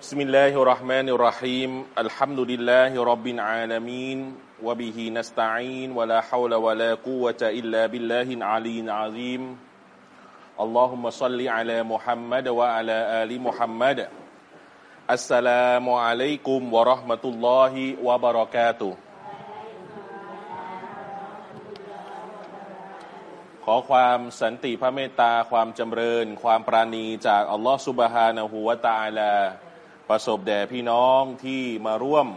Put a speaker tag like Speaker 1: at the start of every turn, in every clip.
Speaker 1: بسم الله الرحمن الرحيم الحمد لله رب العالمين وبه نستعين ولا حول ولا قوة إلا بالله العلي العظيم اللهم صل على محمد وعلى آل محمد السلام عليكم ورحمة الله وبركاته ขอความสันติพระเมตตาความจำเริญ ความปราณีจากอัลลอฮฺสุบฮานะฮูวะตะอาลา ประสบแด่พี่น้องที่มาร่วม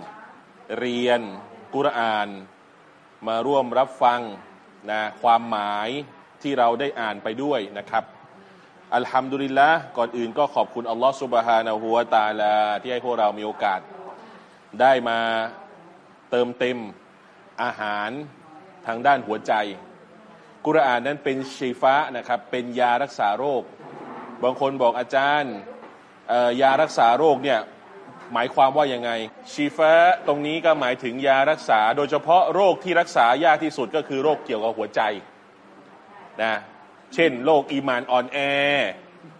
Speaker 1: เรียนกุรอาน มาร่วมรับฟังนะความหมายที่เราได้อ่านไปด้วยนะครับ อัลฮัมดุลิลละก่อนอื่นก็ขอบคุณอัลลอฮฺสุบฮานะฮูวะตาลา ที่ให้พวกเรามีโอกาส ได้มาเติมเต็มอาหารทางด้านหัวใจ กุรอานนั้นเป็นชีฟ้านะครับ เป็นยารักษาโรค บางคนบอกอาจารย์ ยารักษาโรคเนี่ยหมายความว่ายังไง ชีฟ้าตรงนี้ก็หมายถึงยารักษา โดยเฉพาะโรคที่รักษายากที่สุดก็คือโรคเกี่ยวกับหัวใจนะเช่นโรคอีมานอ่อนแอ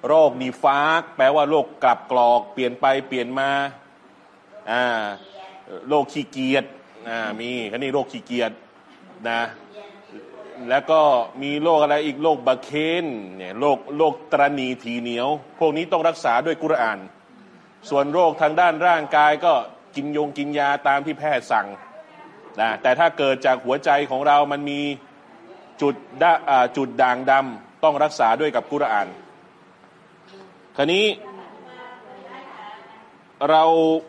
Speaker 1: โรคนีฟากแปลว่าโรคกลับกรอก เปลี่ยนไปเปลี่ยนมาอ่าโรคขี้เกียจอ่ามีคันนี้โรคขี้เกียจนะ แล้วก็มีโรคอะไรอีกโรคบาเคนเนี่ยโรคโรคตรณีทีเหนียว พวกนี้ต้องรักษาด้วยกุรอาน ส่วนโรคทางด้านร่างกายก็กินยงกินยาตามที่แพทย์สั่งนะแต่ถ้าเกิดจากหัวใจของเรามันมีจุดด่าจุดด่างดำต้องรักษาด้วยกับกุรอานคราวนี้เรา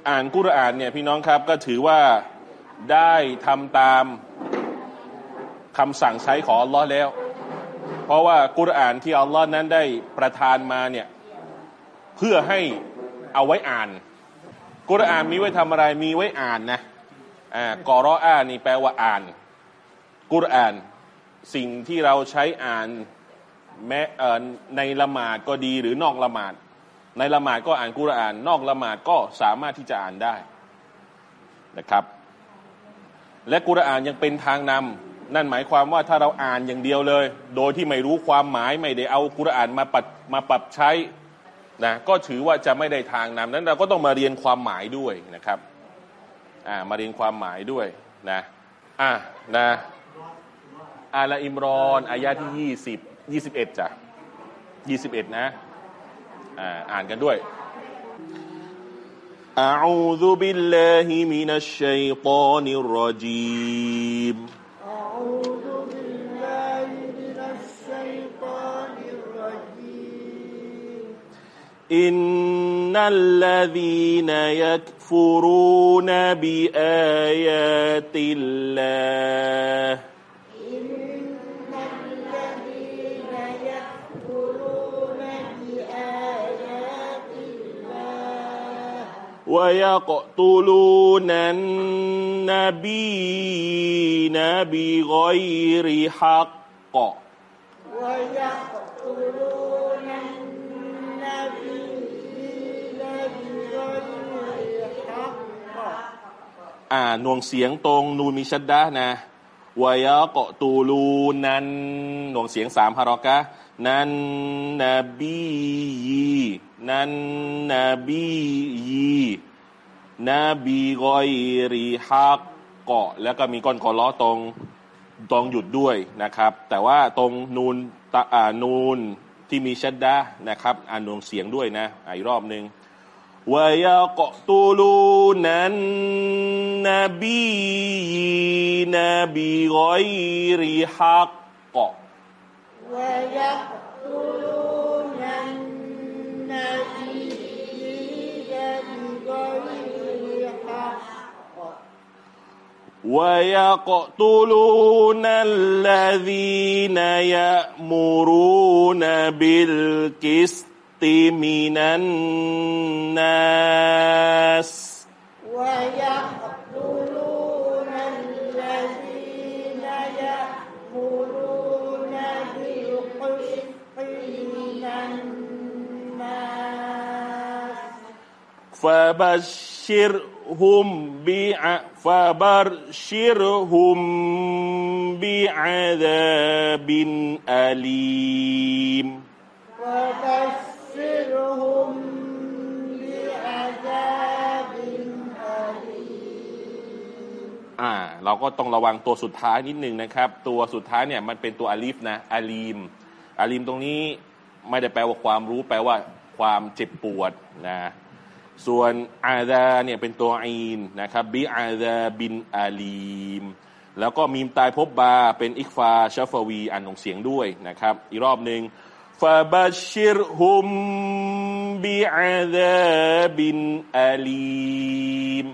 Speaker 1: อ่านกุรอานเนี่ยพี่น้องครับก็ถือว่าได้ทำตาม คำสั่งใช้ของอัลลอฮ์แล้ว เพราะว่ากุรอานที่อัลลอฮ์นั้นได้ประทานมาเนี่ยเพื่อให้เอาไว้อ่าน กุรอานมีไว้ทำอะไรมีไว้อ่านนะอ่ากอรออานี่แปลว่าอ่าน กุรอานสิ่งที่เราใช้อ่านแม้ในละหมาดก็ดีหรือนอกละหมาด ในละหมาดก็อ่านกุรอาน นอกละหมาดก็สามารถที่จะอ่านได้นะครับ และกุรอานยังเป็นทางนำ นั่นหมายความว่าถ้าเราอ่านอย่างเดียวเลย โดยที่ไม่รู้ความหมายไม่ได้เอากุรอานมาปัดมาปรับใช้นะก็ถือว่าจะไม่ได้ทางนำนั้นเราก็ต้องมาเรียนความหมายด้วยนะครับอ่ามาเรียนความหมายด้วยนะอ่ะนะอาลาอิมรอนอายะที่ยี่สิบยี่สิบเอ็ดจ้ะยี่สิบเอ็ดนะอ่าอ่านกันด้วย أعوذ بالله من الشيطان الرجيم
Speaker 2: أعوذ بالله من الشيطان الرجيم.
Speaker 1: إن الذين يكفرون بآيات الله ويقتلون النبيين بغير حق
Speaker 2: ويقتلون النبيين بغير حق
Speaker 1: อ่าหน่วงเสียงตรงนูนมีชัดดะนะวายะเกาะตูลูนันหน่วงเสียงสามฮารอกะ นั้นนบียีนั้นนบียีนบีกอยรีฮักเกาะแล้วก็มีก้อนคอล้อตรงตรงหยุดด้วยนะครับ แต่ว่าตรงนูนตะอานูนที่มีชัดดานะครับอ่านดวงเสียงด้วยนะอีกรอบหนึ่งวายกตูลูนันนบีนบีกอยรีฮักเกาะ
Speaker 2: ويقتلون النبيين بغير حق.
Speaker 1: ويقتلون الذين يأمرون بالقسط من الناس.
Speaker 2: ويقتلون ฟาบาชิ
Speaker 1: รฮุมบีอา
Speaker 2: ฟา
Speaker 1: บาชิรฮุมบีอาดาบินอาลีม
Speaker 2: ฟาบาชิรฮุมบีอาดาบินอาลีม
Speaker 1: อ่าเราก็ต้องระวังตัวสุดท้ายนิดนึงนะครับ ตัวสุดท้ายเนี่ยมันเป็นตัวอาลีฟนะอาลีมอาลีมตรงนี้ไม่ได้แปลว่าความรู้แปลว่าความเจ็บปวดนะ ส่วนอาดาเนี่ยเป็นตัวอีนนะครับบิอาดาบินอาลีม แล้วก็มีมตายพบบาเป็นอิกฟาชาฟวีอ่านของเสียงด้วยนะครับ อีกรอบหนึ่งฟาบาชิรฮุมบิอาดาบินอาลีม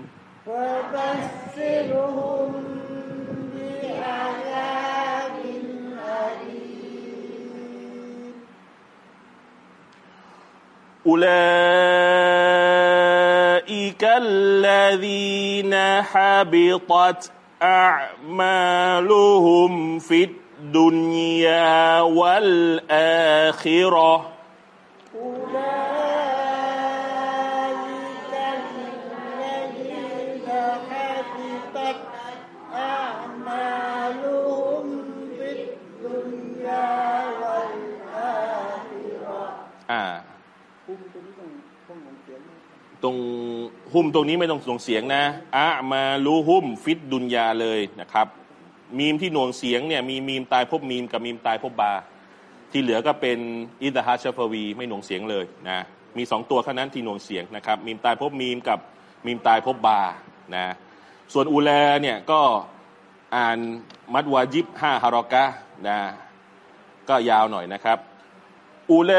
Speaker 2: ฟาบา
Speaker 1: ชิรฮุมบิอาดาบินอาลีม
Speaker 2: อุลา
Speaker 1: أولئك الذين حبطت أعمالهم في الدنيا والآخرة
Speaker 2: أولئك الذين حبطت أعمالهم في الدنيا والآخرة
Speaker 1: อ่าตรง หุ้มตรงนี้ไม่ต้องส่งเสียงนะอะมาลูหุ้มฟิตดุนยาเลยนะครับ มีมที่หน่วงเสียงเนี่ยมีมีมตายพบมีมกับมีมตายพบบา ที่เหลือก็เป็นอิตาฮัชฟวีไม่หน่วงเสียงเลยนะมีสองตัวเท่นั้นที่หน่วงเสียงนะครับมีมตายพบมีมกับมีมตายพบบานะส่วนอูแลเนี่ยก็อ่านมัดวาจิบห้าฮารอกะนะก็ยาวหน่อยนะครับอูเล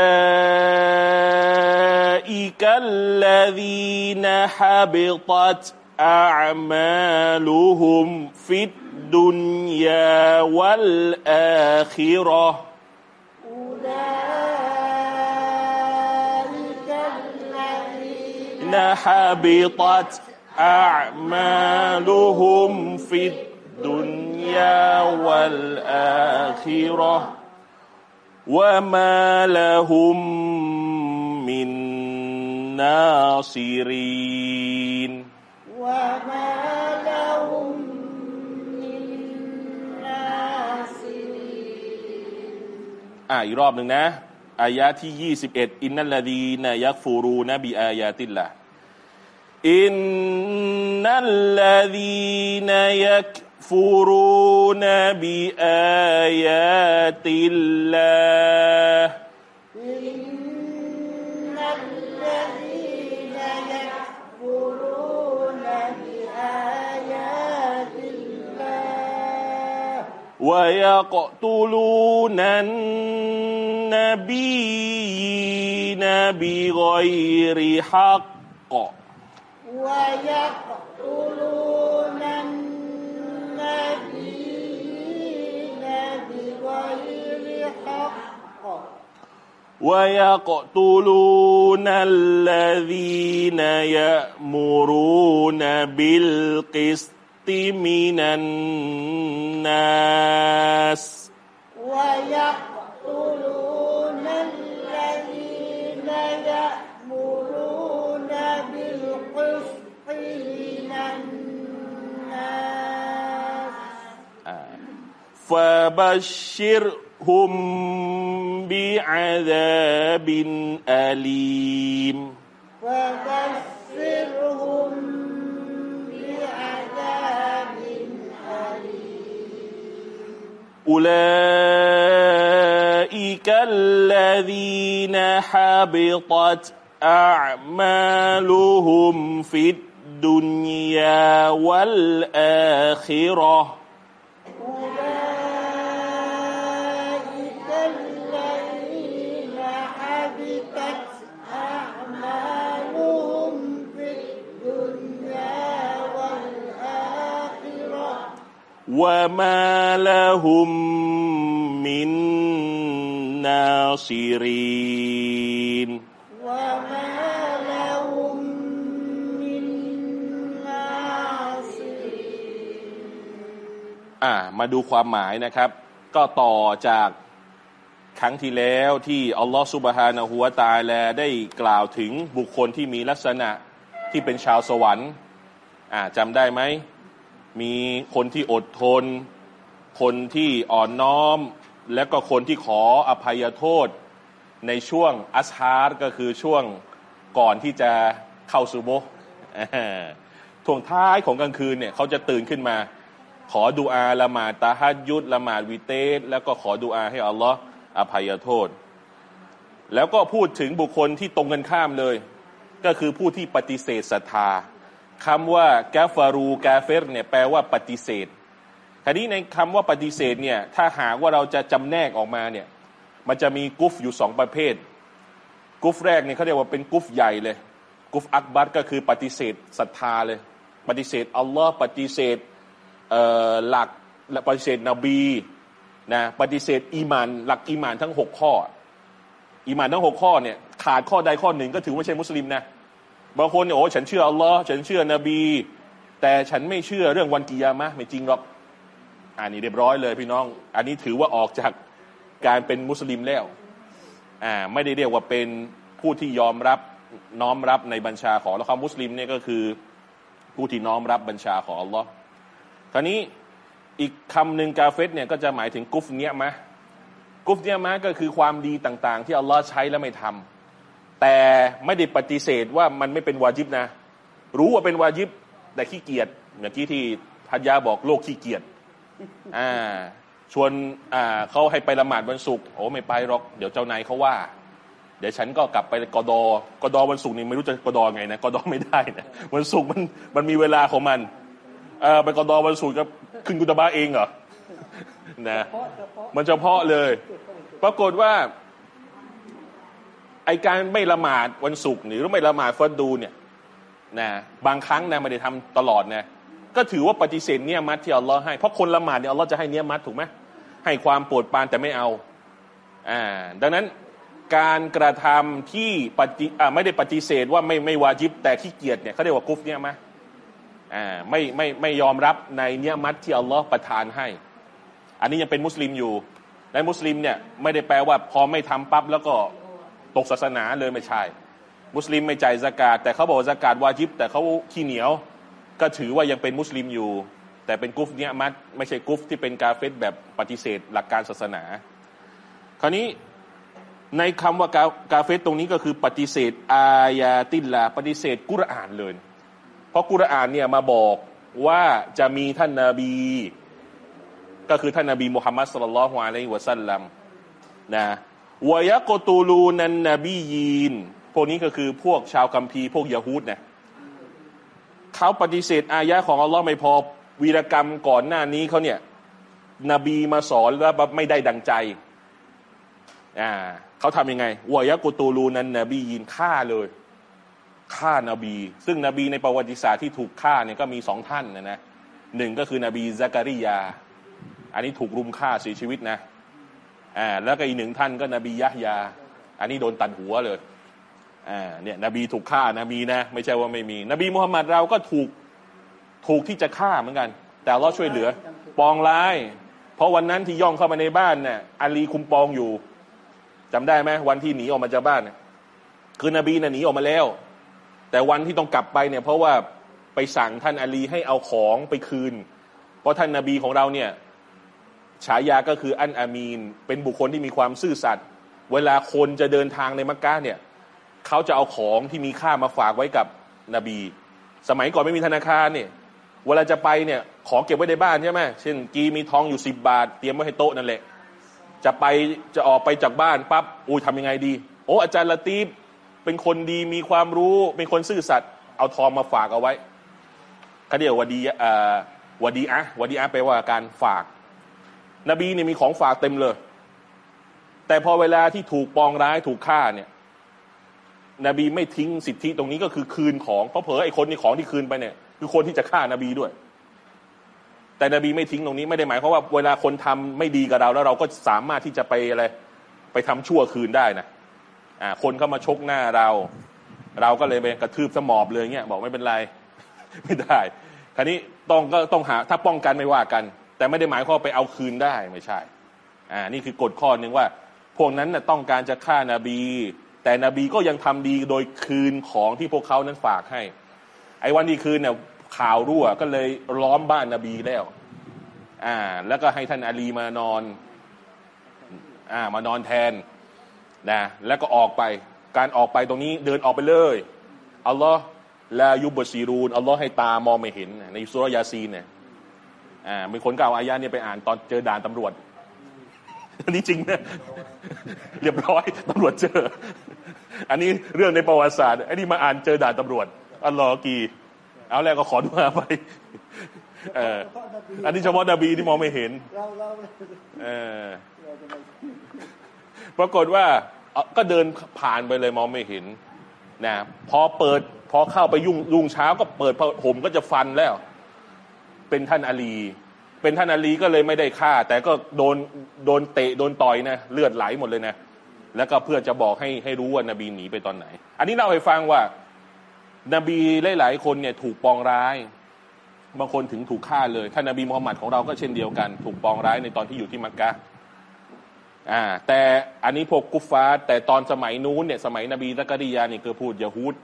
Speaker 1: أولئك الذين حبطت أعمالهم في الدنيا والآخرة.
Speaker 2: أولئك الذين
Speaker 1: حبطت أعمالهم في الدنيا والآخرة. وما لهم من ناصرين
Speaker 2: وما لهم من ناصرين
Speaker 1: อ่าอีกรอบหนึ่งนะ อายะที่ 21 อินนัลลดีนยักฟูรูนบิอายาติลละอินนัลลดีนยักฟูรูนบิอายาติลลา ويقتلون النبيين بغير حق.
Speaker 2: ويقتلون النبيين بغير حق.
Speaker 1: ويقتلون الذين يأمرون بالقسط. من الناس
Speaker 2: ويقتلون الذين يأمرون بالقسط من الناس
Speaker 1: فبشرهم بعذاب أليم
Speaker 2: فبشرهم
Speaker 1: أولئك الذين حبطت أعمالهم في الدنيا والآخرة.
Speaker 2: أولئك
Speaker 1: وما لهم من ناصرين
Speaker 2: وما لهم من ناصرين
Speaker 1: อ่ามาดูความหมายนะครับ ก็ต่อจากครั้งที่แล้วที่อัลลอฮฺสุบฮานะฮูวะตาแลได้กล่าวถึงบุคคลที่มีลักษณะที่เป็นชาวสวรรค์อ่าจำได้ไหม มีคนที่อดทน คนที่อ่อนน้อม และก็คนที่ขออภัยโทษ ในช่วงอัสฮาร์ก็คือช่วงก่อนที่จะเข้าซูโบฮ์อ่วงท้ายของกลางคืนเนี่ยเขาจะตื่นขึ้นมา ขอดุอาละหมาดตาฮัดยุดละหมาดวิเตสแล้วก็ขอดุอาให้อัลลอฮ์อภัยโทษ แล้วก็พูดถึงบุคคลที่ตรงกันข้ามเลย ก็คือผู้ที่ปฏิเสธศรัทธา คำว่ากาฟารูกาเฟรเนี่ยแปลว่าปฏิเสธคราวนี้ในคำว่าปฏิเสธเนี่ยถ้าหากว่าเราจะจำแนกออกมาเนี่ยมันจะมีกุฟอยู่สองประเภท กุฟแรกเนี่ยเขาเรียกว่าเป็นกุฟใหญ่เลย กุฟอักบัตก็คือปฏิเสธศรัทธาเลย ปฏิเสธอัลลอฮ์ปฏิเสธหลักและปฏิเสธนบีนะปฏิเสธอีมานหลักอีมานทั้งหกข้อ อีมานทั้งหกข้อเนี่ยขาดข้อใดข้อหนึ่งก็ถือว่าไม่ใช่มุสลิมนะ บางคนเนี่ยโอ้ฉันเชื่ออัลลอฮ์ฉันเชื่อนบี แต่ฉันไม่เชื่อเรื่องวันกิยามะไม่จริงหรอกอันนี้เรียบร้อยเลยพี่น้อง อันนี้ถือว่าออกจากการเป็นมุสลิมแล้วอ่าไม่ได้เรียกว่าเป็นผู้ที่ยอมรับน้อมรับในบัญชาของแล้วคำมุสลิมเนี่ยก็คือผู้ที่น้อมรับบัญชาของอัลลอฮ์คราวนี้อีกคำหนึ่งกาเฟตเนี่ยก็จะหมายถึงกุฟเนียมะกุฟเนียมะก็คือความดีต่างๆ ที่อัลลอฮ์ใช้แล้วไม่ทำ แต่ไม่ได้ปฏิเสธว่ามันไม่เป็นวาจิบนะ รู้ว่าเป็นวาจิบแต่ขี้เกียจเมื่อกี้ที่พัญญาบอกโลกขี้เกียจอ่าชวนอ่าเขาให้ไปละหมาดวันศุกร์โอ้ไม่ไปหรอกเดี๋ยวเจ้านายเขาว่า เดี๋ยวฉันก็กลับไปกอดอกอดอวันศุกร์นี่ไม่รู้จะกอดอไงนะกอดอไม่ได้นะวันศุกร์มันมันมีเวลาของมันเออไปกอดอวันศุกร์ก็ขึ้นกุตบาเองเหรอนะมันเฉพาะเลย ปรากฏว่า ไอการไม่ละหมาดวันศุกร์หรือไม่ละหมาดฟัดดูเนี่ยนะบางครั้งนะไม่ได้ทำตลอดนะก็ถือว่าปฏิเสธเนี่ยมัดที่อัลลอฮ์ให้เพราะคนละหมาดเนี่ยอัลลอฮ์จะให้เนี่ยมัดถูกไหมให้ความโปรดปรานแต่ไม่เอาอ่าดังนั้นการกระทำที่ปฏิอ่าไม่ได้ปฏิเสธว่าไม่ไม่วาจิบแต่ขี้เกียจเนี่ยเขาเรียกว่ากุฟเนี่ยมะอ่าไม่ไม่ไม่ยอมรับในเนี่ยมัดที่อัลลอฮ์ประทานให้ อันนี้ยังเป็นมุสลิมอยู่ในมุสลิมเนี่ยไม่ได้แปลว่าพอไม่ทำปั๊บแล้วก็ ตกศาสนาเลยไม่ใช่ มุสลิมไม่จ่ายสกาดแต่เขาบอกสกาดวาจิบ แต่เขาขี้เหนียว ก็ถือว่ายังเป็นมุสลิมอยู่ แต่เป็นกุฟเนียมัดไม่ใช่กุฟที่เป็นกาเฟตแบบปฏิเสธหลักการศาสนา คราวนี้ในคำว่ากากาเฟตตรงนี้ก็คือปฏิเสธอายาติลลาปฏิเสธกุรอานเลย เพราะกุรอานเนี่ยมาบอกว่าจะมีท่านนาบี ก็คือท่านนาบีมุฮัมมัดสุลลัลฮวาลัยวะสัลลัมนะ วยะกตูลูนันนบียีน พวกนี้ก็คือพวกชาวกัมพีพวกยะฮูดเนี่ยเขาปฏิเสธอายะของอัลลอฮ์ไม่พอวีรกรรมก่อนหน้านี้เขาเนี่ยนบีมาสอนแล้วไม่ได้ดังใจอ่าเขาทำยังไงวยะกุตูลูนันนบียินฆ่าเลยฆ่านาบี ซึ่งนบีในประวัติศาสตร์ที่ถูกฆ่าเนี่ยก็มีสองท่านนะนะหนึ่งก็คือนบีซักริยา อันนี้ถูกรุมฆ่าเสียชีวิตนะ อ่าแล้วก็อีกหนึ่งท่านก็นบียะยา อันนี้โดนตัดหัวเลยอ่าเนี่ยนบีถูกฆ่านะมีนะ ไม่ใช่ว่าไม่มี นบีมุฮัมมัดเราก็ถูกถูกที่จะฆ่าเหมือนกัน แต่เราช่วยเหลือ ปองร้าย เพราะวันนั้นที่ย่องเข้ามาในบ้านเนี่ยอาลีคุมปองอยู่จำได้ไหมวันที่หนีออกมาจากบ้านเนี่ยคือนบีน่ะหนีออกมาแล้ว แต่วันที่ต้องกลับไปเนี่ย เพราะว่าไปสั่งท่านอาลีให้เอาของไปคืน เพราะท่านนาบีของเราเนี่ย ฉายาก็คืออันอามีน เป็นบุคคลที่มีความซื่อสัตย์เวลาคนจะเดินทางในมักกะเนี่ยเขาจะเอาของที่มีค่ามาฝากไว้กับนบี สมัยก่อนไม่มีธนาคารเนี่ยเวลาจะไปเนี่ยของเก็บไว้ในบ้านใช่ไหมเช่น กีมีทองอยู่สิบบาท เตรียมไว้ให้โต๊ะนั่นแหละ จะไปจะออกไปจากบ้านปั๊บอุ้ยทำยังไงดี โอ้อาจารย์ละตีบเป็นคนดีมีความรู้ เป็นคนซื่อสัตย์เอาทองมาฝากเอาไว้เขาเรียกวดีอ่าวดีอะวดีอะแปลว่าการฝาก นบีเนี่ยมีของฝากเต็มเลย แต่พอเวลาที่ถูกปองร้ายถูกฆ่าเนี่ย นบีไม่ทิ้งสิทธิตรงนี้ก็คือคืนของเพราะเผลอไอ้คนนี่ของที่คืนไปเนี่ย คือคนที่จะฆ่านบีด้วย แต่นบีไม่ทิ้งตรงนี้ไม่ได้หมายความว่าเวลาคนทำไม่ดีกับเราแล้วเราก็สามารถที่จะไปอะไรไปทำชั่วคืนได้นะอ่า คนเข้ามาชกหน้าเรา เราก็เลยไปกระทืบสมอบเลยเงี้ยบอกไม่เป็นไร ไม่ได้คราวนี้ต้องก็ต้องหาถ้าป้องกันไม่ว่ากัน แต่ไม่ได้หมายความไปเอาคืนได้ไม่ใช่อ่านี่คือกฎข้อหนึ่งว่า พวกนั้นนะต้องการจะฆ่านาบี แต่นบีก็ยังทำดีโดยคืนของที่พวกเขานั้นฝากให้ ไอ้วันที่คืนเนี่ยข่าวรั่วก็เลยล้อมบ้านนาบีแล้วอ่าแล้วก็ให้ท่านอาลีมานอนอ่ามานอนแทนนะแล้วก็ออกไปการออกไปตรงนี้เดินออกไปเลยอัลลอฮ์ลายุบซีรูนอัลลอฮ์ให้ตามองไม่เห็น ในสุรยาซีนเนี่ย อ่ามีคนก็เอาอายะเนี่ยไปอ่านตอนเจอด่านตำรวจอันนี้จริงนะเรียบร้อยตำรวจเจอ อันนี้เรื่องในประวัติศาสตร์อันนี้มาอ่านเจอด่านตำรวจอัลลอฮ์กี เอาแล้วก็ขอดุอาไปเอออันนี้เฉพาะนบีที่มองไม่เห็น
Speaker 2: เอ
Speaker 1: อปรากฏว่าเออก็เดินผ่านไปเลยมองไม่เห็นนะพอเปิดพอเข้าไปยุ่งยุ่งเช้าก็เปิดผมก็จะฟันแล้ว เป็นท่านอาลี เป็นท่านอาลีก็เลยไม่ได้ฆ่า แต่ก็โดนโดนเตะโดนต่อยนะเลือดไหลหมดเลยนะแล้วก็เพื่อจะบอกให้ให้รู้ว่านบีหนีไปตอนไหน อันนี้เล่าให้ฟังว่า นบีหลาย ๆ คนเนี่ยถูกปองร้าย บางคนถึงถูกฆ่าเลย ท่านนบีมูฮัมหมัดของเราก็เช่นเดียวกัน ถูกปองร้ายในตอนที่อยู่ที่มักกะอ่าแต่อันนี้พวกกุฟฟาแต่ตอนสมัยนู้นเนี่ยสมัยนบีตะกะดียาเนี่ยคือพูดยะฮูด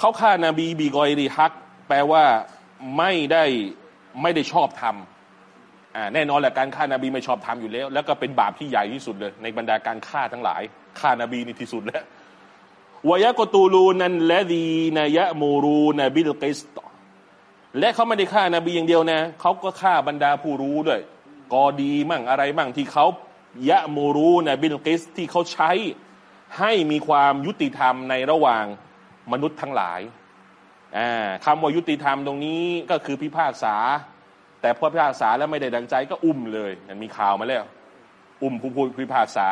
Speaker 1: เขาฆ่านาบีبِغَيْرِ حَقٍّ แปลว่า ไม่ได้ไม่ได้ชอบธรรมอ่าแน่นอนแหละการฆ่านาบีไม่ชอบธรรมอยู่แล้ว แล้วก็เป็นบาปที่ใหญ่ที่สุดเลย ในบรรดาการฆ่าทั้งหลายฆ่านาบีนี่ที่สุดแล้วوَيَقْتُلُونَ الَّذِينَ يَأْمُرُونَ بِالْقِسْطِและเขาไม่ได้ฆ่านาบีอย่างเดียวนะเขาก็ฆ่าบรรดาผู้รู้ด้วยกอดีมั่งอะไรมั่งที่เขาيَأْمُرُونَ بِالْقِسْطِที่เขาใช้ให้มีความยุติธรรมในระหว่างมนุษย์ทั้งหลาย คำว่ายุติธรรมตรงนี้ก็คือพิพากษา แต่พอพิพากษาแล้วไม่ได้ดังใจก็อุ้มเลยมันมีข่าวมาแล้ว อุ้มผู้พูดพิพากษา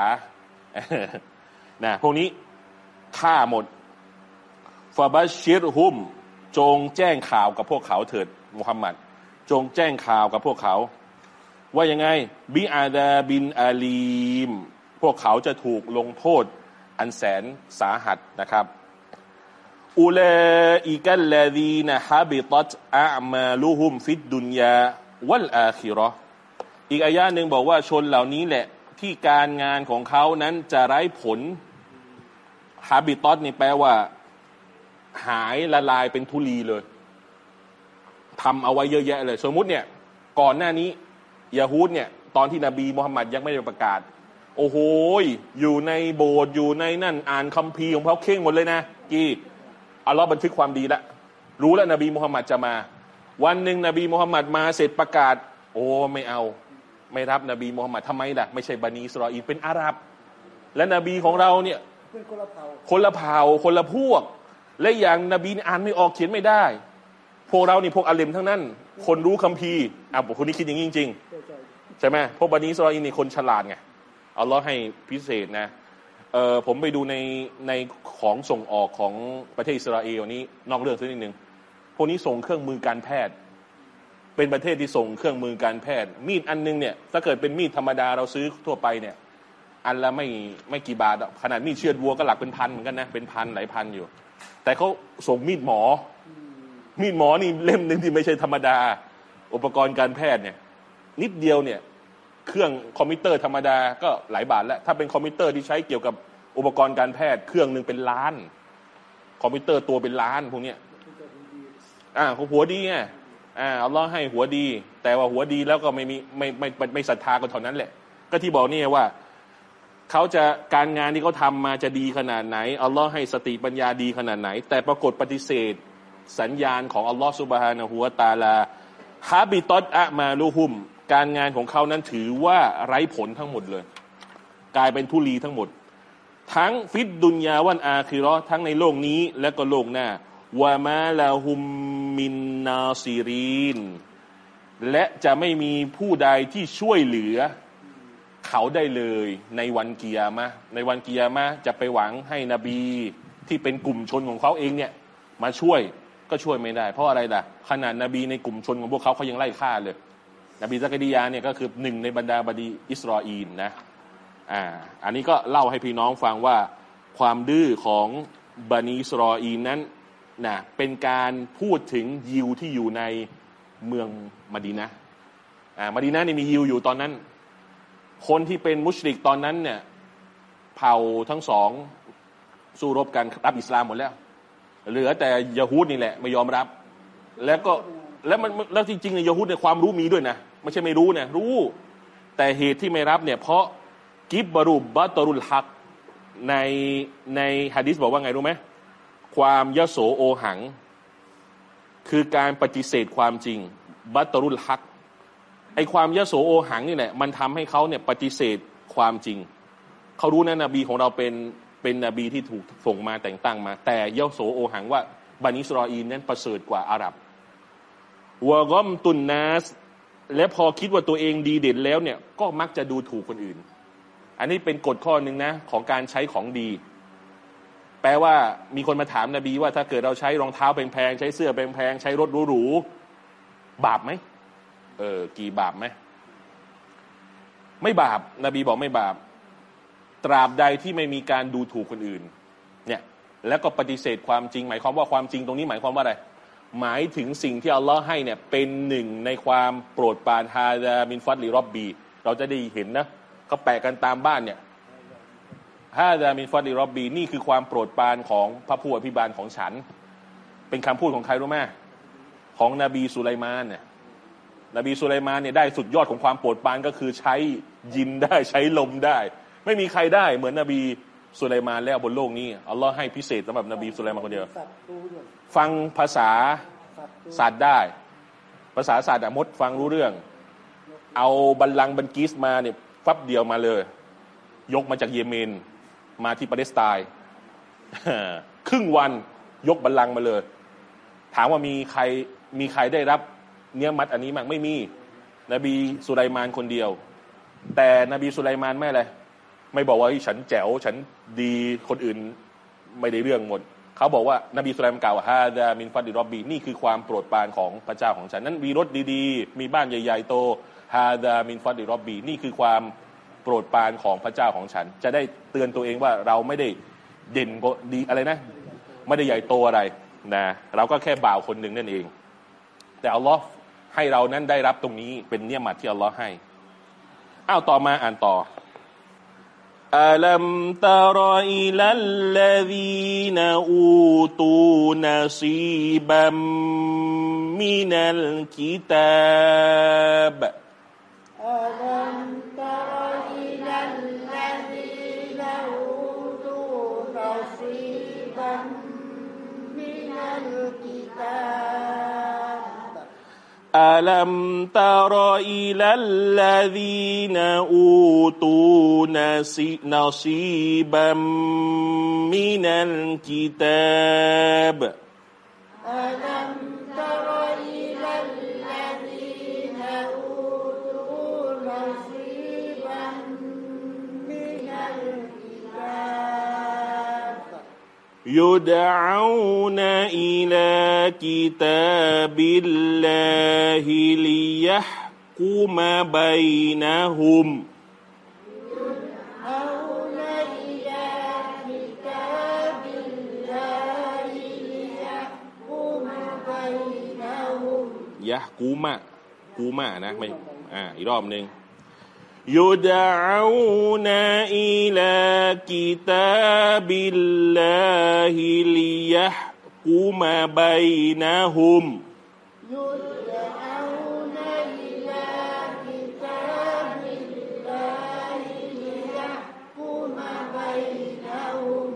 Speaker 1: นะพวกนี้ฆ่าหมดฟาบัชชิรฮุม จงแจ้งข่าวกับพวกเขาเถิดมุฮัมมัดจงแจ้งข่าวกับพวกเขา ว่ายังไงบิอาดาบินอาลีม พวกเขาจะถูกลงโทษอันแสนสาหัสนะครับ อุลอิกัลลาดีนฮะบิตัตอามาลุฮุมฟิดดุนยาวัลอาคิรออีกอายะหนึ่งบอกว่าชนเหล่านี้แหละที่การงานของเขานั้นจะไร้ผลฮาบิตัตนี่แปลว่า หายละลายเป็นทุลีเลยทำเอาไว้เยอะแยะเลย สมมุติเนี่ย ก่อนหน้านี้ยาฮูดเนี่ย ตอนที่นบีมุฮัมมัดยังไม่ได้ประกาศ โอ้โหอยู่ในโบสถ์อยู่ในนั่น อ่านคัมภีร์ของเขาเข่งหมดเลยนะ กี่ อัลลอฮ์บันทึกความดีแล้วรู้แล้วนบีมุฮัมมัดจะมา วันหนึ่งนบีมุฮัมมัดมาเสร็จประกาศ โอ้ไม่เอา ไม่รับนบีมุฮัมมัดทำไมล่ะ ไม่ใช่บันีสราเอลเป็นอาหรับ และนบีของเราเนี่ย
Speaker 2: คนละเผ่า
Speaker 1: คนละเผ่าคนละพวก และอย่างนบีนอ่านไม่ออกเขียนไม่ได้ พวกเรานี่พวกอาเลมทั้งนั้น คนรู้คัมภีร์อะผมคนนี้คิดอย่างนี้จริงๆ
Speaker 2: ใช่
Speaker 1: ไหมพวกบันิสราอิลนี่คนฉลาดไงอัลลอฮ์ให้พิเศษนะ ออผมไปดูในในของส่งออกของประเทศอิสราเอลนี้นอกเรื่องสักนิดหนึ่งพวกนี้ส่งเครื่องมือการแพทย์ เป็นประเทศที่ส่งเครื่องมือการแพทย์ มีดอันนึงเนี่ยถ้าเกิดเป็นมีดธรรมดาเราซื้อทั่วไปเนี่ย อันละไม่ไม่กี่บาทขนาดมีดเชือดวัวก็หลักเป็นพันเหมือนกันนะเป็นพันหลายพันอยู่ แต่เขาส่งมีดหมอ มีดหมอนี่เล่มหนึ่งที่ไม่ใช่ธรรมดา อุปกรณ์การแพทย์เนี่ย นิดเดียวเนี่ย เครื่องคอมพิวเตอร์ธรรมดาก็หลายบาทแล้ว ถ้าเป็นคอมพิวเตอร์ที่ใช้เกี่ยวกับอุปกรณ์การแพทย์เครื่องหนึ่งเป็นล้าน คอมพิวเตอร์ตัวเป็นล้านพวกเนี้ยอ่าหัวดีไงอ่าอัลลอฮ์ให้หัวดี แต่ว่าหัวดีแล้วก็ไม่มีไม่ไม่ไม่ไม่ศรัทธาก็เท่านั้นแหละ ก็ที่บอกนี่ว่าเขาจะการงานที่เขาทำมาจะดีขนาดไหนอัลลอฮ์ให้สติปัญญาดีขนาดไหน แต่ปรากฏปฏิเสธสัญญาณของอัลลอฮ์สุบฮานะฮูวะตาลาฮาบิตอตอะมาลูฮุม การงานของเขานั้นถือว่าไร้ผลทั้งหมดเลย กลายเป็นทุลีทั้งหมด ทั้งฟิดดุนยาวันอาคิราะห์ทั้งในโลกนี้และก็โลกหน้าวามาลาฮุมมินนาซีรีน และจะไม่มีผู้ใดที่ช่วยเหลือ เขาได้เลยในวันกิยามะในวันกิยามะจะไปหวังให้นบีที่เป็นกลุ่มชนของเขาเองเนี่ย มาช่วยก็ช่วยไม่ได้ เพราะอะไรล่ะ ขนาดนบีในกลุ่มชนของพวกเขาเขายังไล่ฆ่าเลย นบีซักริยาเนี่ยก็คือหนึ่งในบรรดาบดีอิสราเอลนะอ่าอันนี้ก็เล่าให้พี่น้องฟังว่าความดื้อของบันิอิสราเอลนั้นนะเป็นการพูดถึงยิวที่อยู่ในเมืองมดีนะอ่ามดีนะนี่มียิวอยู่ตอนนั้น คนที่เป็นมุชริกตอนนั้นเนี่ยเผ่าทั้งสองสู้รบกันรับอิสลามหมดแล้ว เหลือแต่ยะฮูดนี่แหละไม่ยอมรับ แล้วก็ แล้วมันแล้วจริงๆเนี่ยยะฮูดเนี่ยความรู้มีด้วยนะไม่ใช่ไม่รู้นะรู้ แต่เหตุที่ไม่รับเนี่ยเพราะกิบบารุบบาตรุลฮักในในฮะดิษบอกว่าไงรู้ไหมความยโสโอหัง คือการปฏิเสธความจริงบัตรุลฮักไอความยโสโอหังนี่แหละมันทำให้เขาเนี่ยปฏิเสธความจริง เขารู้นะนบีของเราเป็นเป็นนบีที่ถูกส่งมาแต่งตั้งมา แต่ยโสโอหังว่าบันิสรออีนนั้นประเสริฐกว่าอาหรับ วะกอมตุนนัสและพอคิดว่าตัวเองดีเด่นแล้วเนี่ยก็มักจะดูถูกคนอื่น อันนี้เป็นกฎข้อหนึ่งนะของการใช้ของดี แปลว่ามีคนมาถามนาบีว่าถ้าเกิดเราใช้รองเท้าแพงๆใช้เสื้อแพงๆใช้รถหรูๆบาปไหมเออกี่บาปไหมไม่บาปนบีบอกไม่บาป ตราบใดที่ไม่มีการดูถูกคนอื่น เนี่ย แล้วก็ปฏิเสธความจริง หมายความว่าความจริงตรงนี้หมายความว่าอะไร หมายถึงสิ่งที่อัลลอฮ์ให้เนี่ยเป็นหนึ่งในความโปรดปรานฮาดามินฟัดลีรอบบี เราจะได้เห็นนะเขาแปะกันตามบ้านเนี่ยฮาดามินฟัดลีรอบบี นี่คือความโปรดปรานของพระผู้อภิบาลของฉัน เป็นคำพูดของใครรู้ไหมของนบีสุไลมานเนี่ยนบีสุไลมานเนี่ยได้สุดยอดของความโปรดปรานก็คือใช้ยินได้ใช้ลมได้ ไม่มีใครได้เหมือนนบี สุไลมานแล้วบนโลกนี้อัลลอฮ์ให้พิเศษสำหรับนบีสุไลมานคนเดียว
Speaker 2: สัตว์รู้ด้วย
Speaker 1: ฟังภาษา
Speaker 2: สัตว์รู้
Speaker 1: ศาสตร์ได้ ภาษาศาสตร์อะมดฟังรู้เรื่อง เอาบัลลังก์บันกิสมาเนี่ยฟับเดียวมาเลย ยกมาจากเยเมนมาที่ปาเลสไตน์ครึ่งวันยกบัลลังก์มาเลย ถามว่ามีใครมีใครได้รับเนื้อมัดอันนี้มั้งไม่มี นบีสุไลมานคนเดียว แต่นบีสุไลมานไม่อะไรไม่บอกว่าเฮ้ยฉันแจ๋วฉัน ดีคนอื่นไม่ได้เรื่องหมด เขาบอกว่านบีสุลมานกล่าวฮาดามินฟัดิรอบบีนี่คือความโปรดปรานของพระเจ้าของฉัน นั้นมีรถดีๆ มีบ้านใหญ่ๆโตฮาดามินฟัดิรอบบีนี่คือความโปรดปรานของพระเจ้าของฉัน จะได้เตือนตัวเองว่าเราไม่ได้เด่นดีอะไรนะ ไม่ได้ใหญ่โตอะไรนะเราก็แค่บ่าวคนหนึ่งนั่นเอง แต่อัลลอฮ์ให้เรานั้นได้รับตรงนี้เป็นเนียมัดที่อัลลอฮ์ให้อ้าวต่อมาอ่านต่อ ألم تر إلى الذين أوتوا نصيبا من الكتاب
Speaker 2: ألم تر إلى الذين أوتوا نصيبا من الكتاب
Speaker 1: ألم تر إلى الذين أوتوا نصيبا من الكتاب؟
Speaker 2: ألم تر إلى الذين أوتوا نصيبا من الكتاب؟
Speaker 1: يدعون إلى كتاب الله ليحكم بينهم
Speaker 2: أولى إلى كتاب الله ليحكم بينهم
Speaker 1: ยะกูมะกูมะนะไม่อ่าอีกรอบหนึ่ง يدعون إلى كتاب الله ليحكم بينهم.
Speaker 2: يدعون إلى كتاب الله ليحكم بينهم.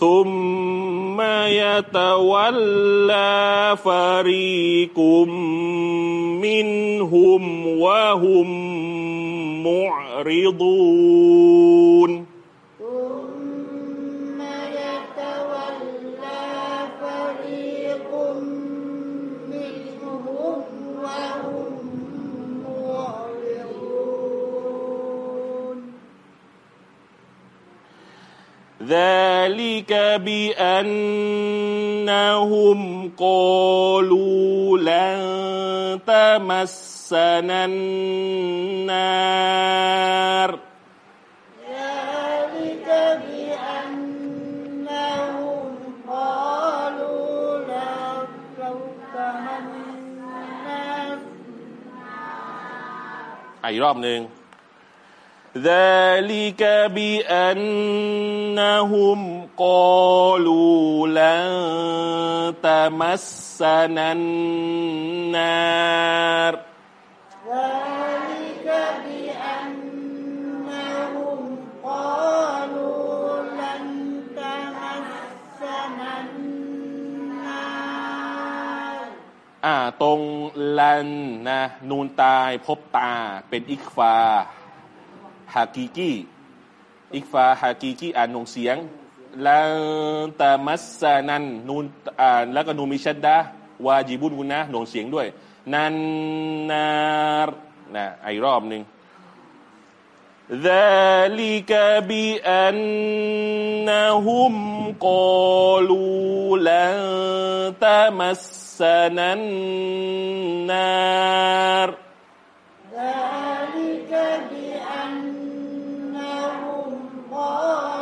Speaker 1: ثم يتولى فريق منهم وهم معرضون
Speaker 2: ثم يتولى فريق منهم وهم معرضون.
Speaker 1: ذلك بأنهم قالوا لن تمسنا النار
Speaker 2: ذلك بأنهم قالوا
Speaker 1: لو تمنا أي راب نين ذلك بأنهم قالوا لن تمسنا النار
Speaker 2: ذلك بأنهم قالوا لن تمسنا النار
Speaker 1: อ่าตรงลันนะนูนตายพบตาเป็นอิกฟาฮากิกีอิกฟาฮากิกีอ่านนงเสียง ลันตามัสซานันนูนอ่านแล้วก็นูนมิชัดดาวาจิบุนกุนนะหนงเสียงด้วย นันนารนะไอรอบหนึ่ง ذلك بأنهم قالوا لن تمسنا النار
Speaker 2: ذلك بأنهم قالوا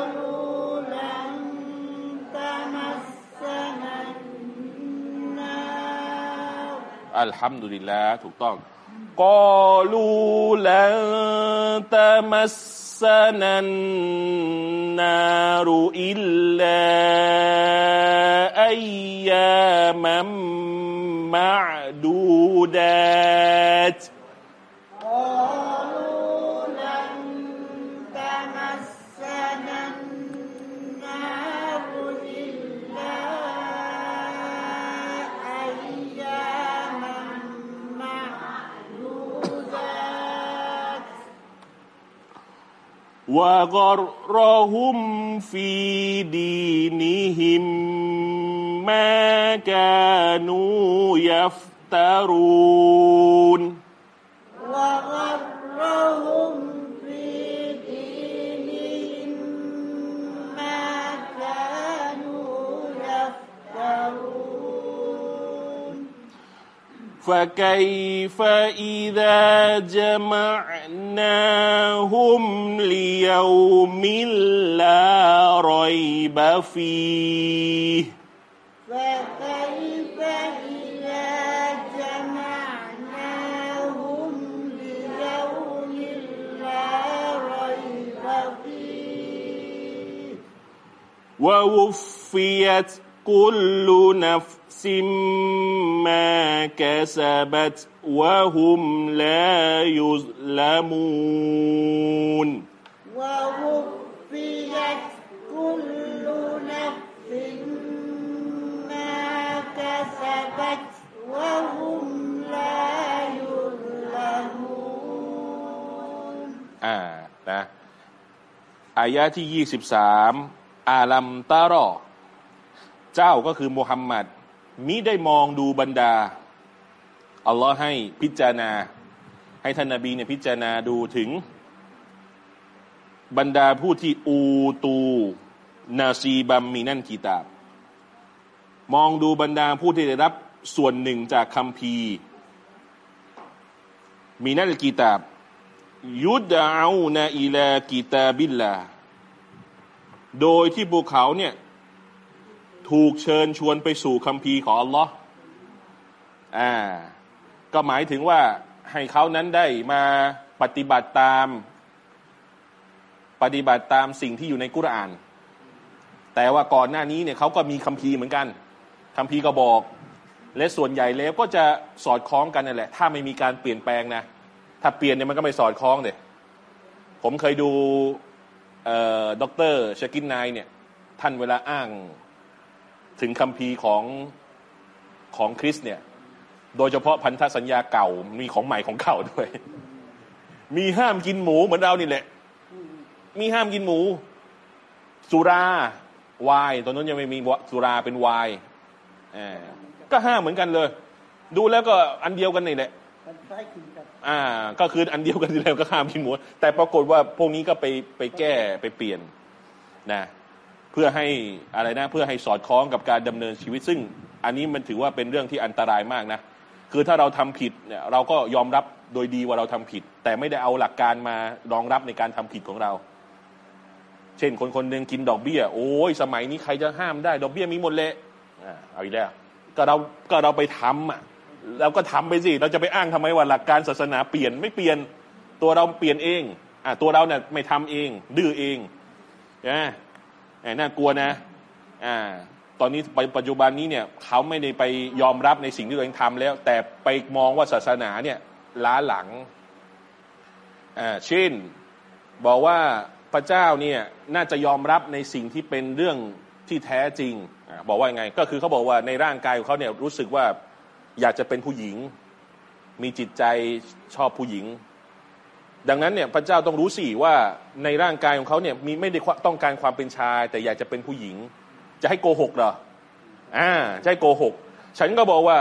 Speaker 1: อัลฮัมดุลิลละถูกต้องกอลูลันตะ
Speaker 2: มัสสนันนา
Speaker 1: รุอิลลาอัยยามัมมาดูดัต
Speaker 2: กอลู وغرهم في دينهم ما كانوا يفترون وغرهم
Speaker 1: فكيف إذا جمعناهم ليوم لا ريب فيه؟
Speaker 2: فكيف إذا جمعناهم ليوم لا ريب فيه؟
Speaker 1: ووفيت كل نفس ما كسبت وهم لا يظلمون
Speaker 2: ووفيت كل نفس ما كسبت وهم لا يظلمون
Speaker 1: อ่านะอายะที่ยี่สิบสามอาลัมตารอ เจ้าก็คือมุฮัมมัด มิได้มองดูบรรดา อัลลอฮ์ให้พิจารณา ให้ท่านนาบีเนี่ยพิจารณาดูถึง บรรดาผู้ที่อูตูนาซีบัมมีนั่นกีตาบ มองดูบรรดาผู้ที่ได้รับส่วนหนึ่งจากคัมภีมีนั่นกีตาบ ยุดเอานาอิลากิตาบิลลาโดยที่พวกเขาเนี่ย ถูกเชิญชวนไปสู่คัมภีร์ของอัลลอฮ์อ่า ก็หมายถึงว่าให้เขานั้นได้มาปฏิบัติตาม ปฏิบัติตามสิ่งที่อยู่ในกุรอาน แต่ว่าก่อนหน้านี้เนี่ยเขาก็มีคัมภีร์เหมือนกันคัมภีร์ก็บอก และส่วนใหญ่แล้วก็จะสอดคล้องกันนั่นแหละ ถ้าไม่มีการเปลี่ยนแปลงนะ ถ้าเปลี่ยนเนี่ยมันก็ไม่สอดคล้องเด็ผมเคยดูเอ่อด็อกเตอร์ซากิรไนค์เนี่ย ท่านเวลาอ้าง ถึงคัมภีร์ของของคริสเนี่ย โดยเฉพาะพันธสัญญาเก่ามีของใหม่ของเก่าด้วย มีห้ามกินหมูเหมือนเรานี่แหละ มีห้ามกินหมู สุราวายตอนนั้นยังไม่มีสุราเป็นวายอ่าก็ห้ามเหมือนกันเลย ดูแล้วก็อันเดียวกันนี่แหละ
Speaker 2: มันคล้ายคลึงกัน
Speaker 1: อ่า ก็คืออันเดียวกันที่แล้วก็ห้ามกินหมู แต่ปรากฏว่าพวกนี้ก็ไปไปแก้ไปเปลี่ยนนะ เพื่อให้อะไรนะเพื่อให้สอดคล้องกับการดำเนินชีวิต ซึ่งอันนี้มันถือว่าเป็นเรื่องที่อันตรายมากนะคือถ้าเราทำผิดเนี่ยเราก็ยอมรับโดยดีว่าเราทำผิด แต่ไม่ได้เอาหลักการมารองรับในการทำผิดของเรา เช่นคนคนหนึ่งกินดอกเบี้ย โอ้ยสมัยนี้ใครจะห้ามได้ดอกเบี้ยมีหมดเลยอ่าเอาอีกแล้วก็เราก็เราไปทำอะเราก็ทำไปสิเราจะไปอ้างทำไมว่าหลักการศาสนาเปลี่ยนไม่เปลี่ยนตัวเราเปลี่ยนเองอะตัวเราเนี่ยไม่ทำเอง ดื้อเองนะ น่ากลัวนะอ่าตอนนี้ปัจจุบันนี้เนี่ยเขาไม่ได้ไปยอมรับในสิ่งที่ตัวเองทำแล้ว แต่ไปมองว่าศาสนาเนี่ยล้าหลังอ่าเช่นบอกว่าพระเจ้าเนี่ยน่าจะยอมรับในสิ่งที่เป็นเรื่องที่แท้จริงอบอกว่าไง ก็คือเขาบอกว่าในร่างกายของเขาเนี่ยรู้สึกว่าอยากจะเป็นผู้หญิง มีจิตใจชอบผู้หญิง ดังนั้นเนี่ยพระเจ้าต้องรู้สิว่าในร่างกายของเขาเนี่ยมีไม่ได้ต้องการความเป็นชาย แต่อยากจะเป็นผู้หญิง จะให้โกหกเหรออ่าจะให้โกหก ฉันก็บอกว่า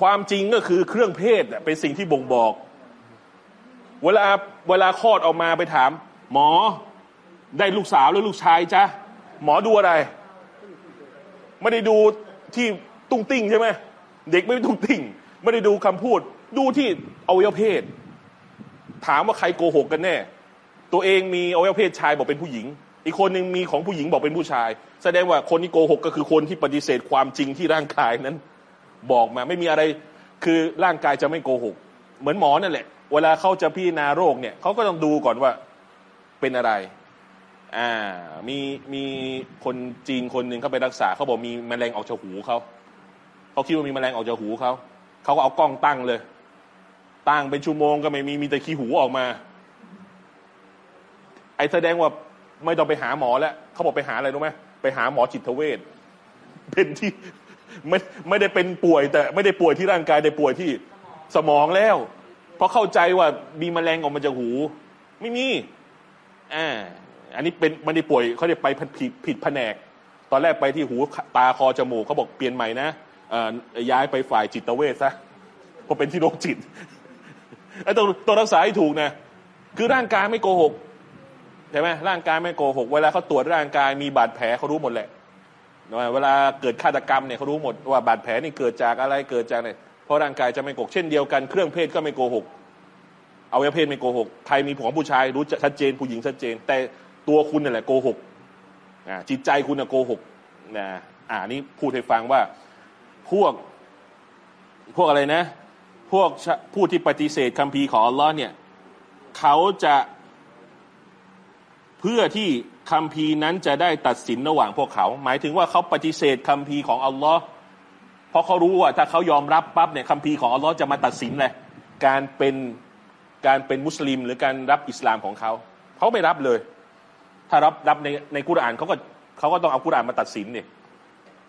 Speaker 1: ความจริงก็คือเครื่องเพศเป็นสิ่งที่บ่งบอก เวลาเวลาคลอดออกมาไปถาม หมอได้ลูกสาวหรือลูกชายจ้ะหมอดูอะไร ไม่ได้ดูที่ตุ้งติ้งใช่ไหมเด็กไม่ตุ้งติ้งไม่ได้ดูคำพูด ดูที่อวัยวะเพศ ถามว่าใครโกหกกันแน่ ตัวเองมีอวัยวะเพศชายบอกเป็นผู้หญิง อีกคนหนึ่งมีของผู้หญิงบอกเป็นผู้ชาย แสดงว่าคนที่โกหกก็คือคนที่ปฏิเสธความจริงที่ร่างกายนั้น บอกมาไม่มีอะไรคือร่างกายจะไม่โกหก เหมือนหมอนั่นแหละ เวลาเขาจะพิจารณาโรคเนี่ยเขาก็ต้องดูก่อนว่าเป็นอะไรอ่ามีมีคนจีนคนหนึ่งเขาไปรักษาเขาบอกมีแมลงออกจากหูเขาเขาคิดว่ามีแมลงออกจากหูเขาเขาก็เอากล้องตั้งเลย ตั้งเป็นชั่วโมงก็ไม่มีมีแต่ขี้หูออกมา ไอ้แสดงว่าไม่ต้องไปหาหมอแล้วเขาบอกไปหาอะไรรู้ไหมไปหาหมอจิตเวชเป็นที่ไม่ไม่ได้เป็นป่วย แต่ไม่ได้ป่วยที่ร่างกายแต่ป่วยที่สมองแล้ว เพราะเข้าใจว่ามีแมลงออกมาจากหู ไม่มีอ่าอันนี้เป็นไม่ได้ป่วยเขาจะไปผิดผิดแผนก ตอนแรกไปที่หูตาคอจมูกเขาบอกเปลี่ยนใหม่นะย้ายไปฝ่ายจิตเวชซะเพราะเป็นที่โรคจิต ไอ้ต้องต้องรักษาให้ถูกนะ คือร่างกายไม่โกหกใช่ไหมร่างกายไม่โกหก เวลาเขาตรวจร่างกายมีบาดแผลเขารู้หมดแหละเวลาเกิดฆาตกรรมเนี่ยเขารู้หมดว่าบาดแผลนี่เกิดจากอะไรเกิดจากอะไรเพราะร่างกายจะไม่โกหกเช่นเดียวกันเครื่องเพศก็ไม่โกหกเอาเพศไม่โกหกใครมีของผู้ชายรู้ชัดเจนผู้หญิงชัดเจน แต่ตัวคุณนี่แหละโกหกจิตใจคุณน่ะโกหกนะอ่านี่พูดให้ฟังว่าพวกพวกอะไรนะ พวกผู้ที่ปฏิเสธคำพีของอัลลอฮ์เนี่ยเขาจะเพื่อที่คำพีนั้นจะได้ตัดสินระหว่างพวกเขา หมายถึงว่าเขาปฏิเสธคำพีของอัลลอฮ์เพราะเขารู้ว่าถ้าเขายอมรับปั๊บเนี่ยคำพีของอัลลอฮ์จะมาตัดสินเลยการเป็นการเป็นมุสลิม หรือการรับอิสลามของเขาเขาไม่รับเลย ถ้ารับรับในในกุรานเขาก็เขาก็ต้องเอากุรานมาตัดสินเนี่ย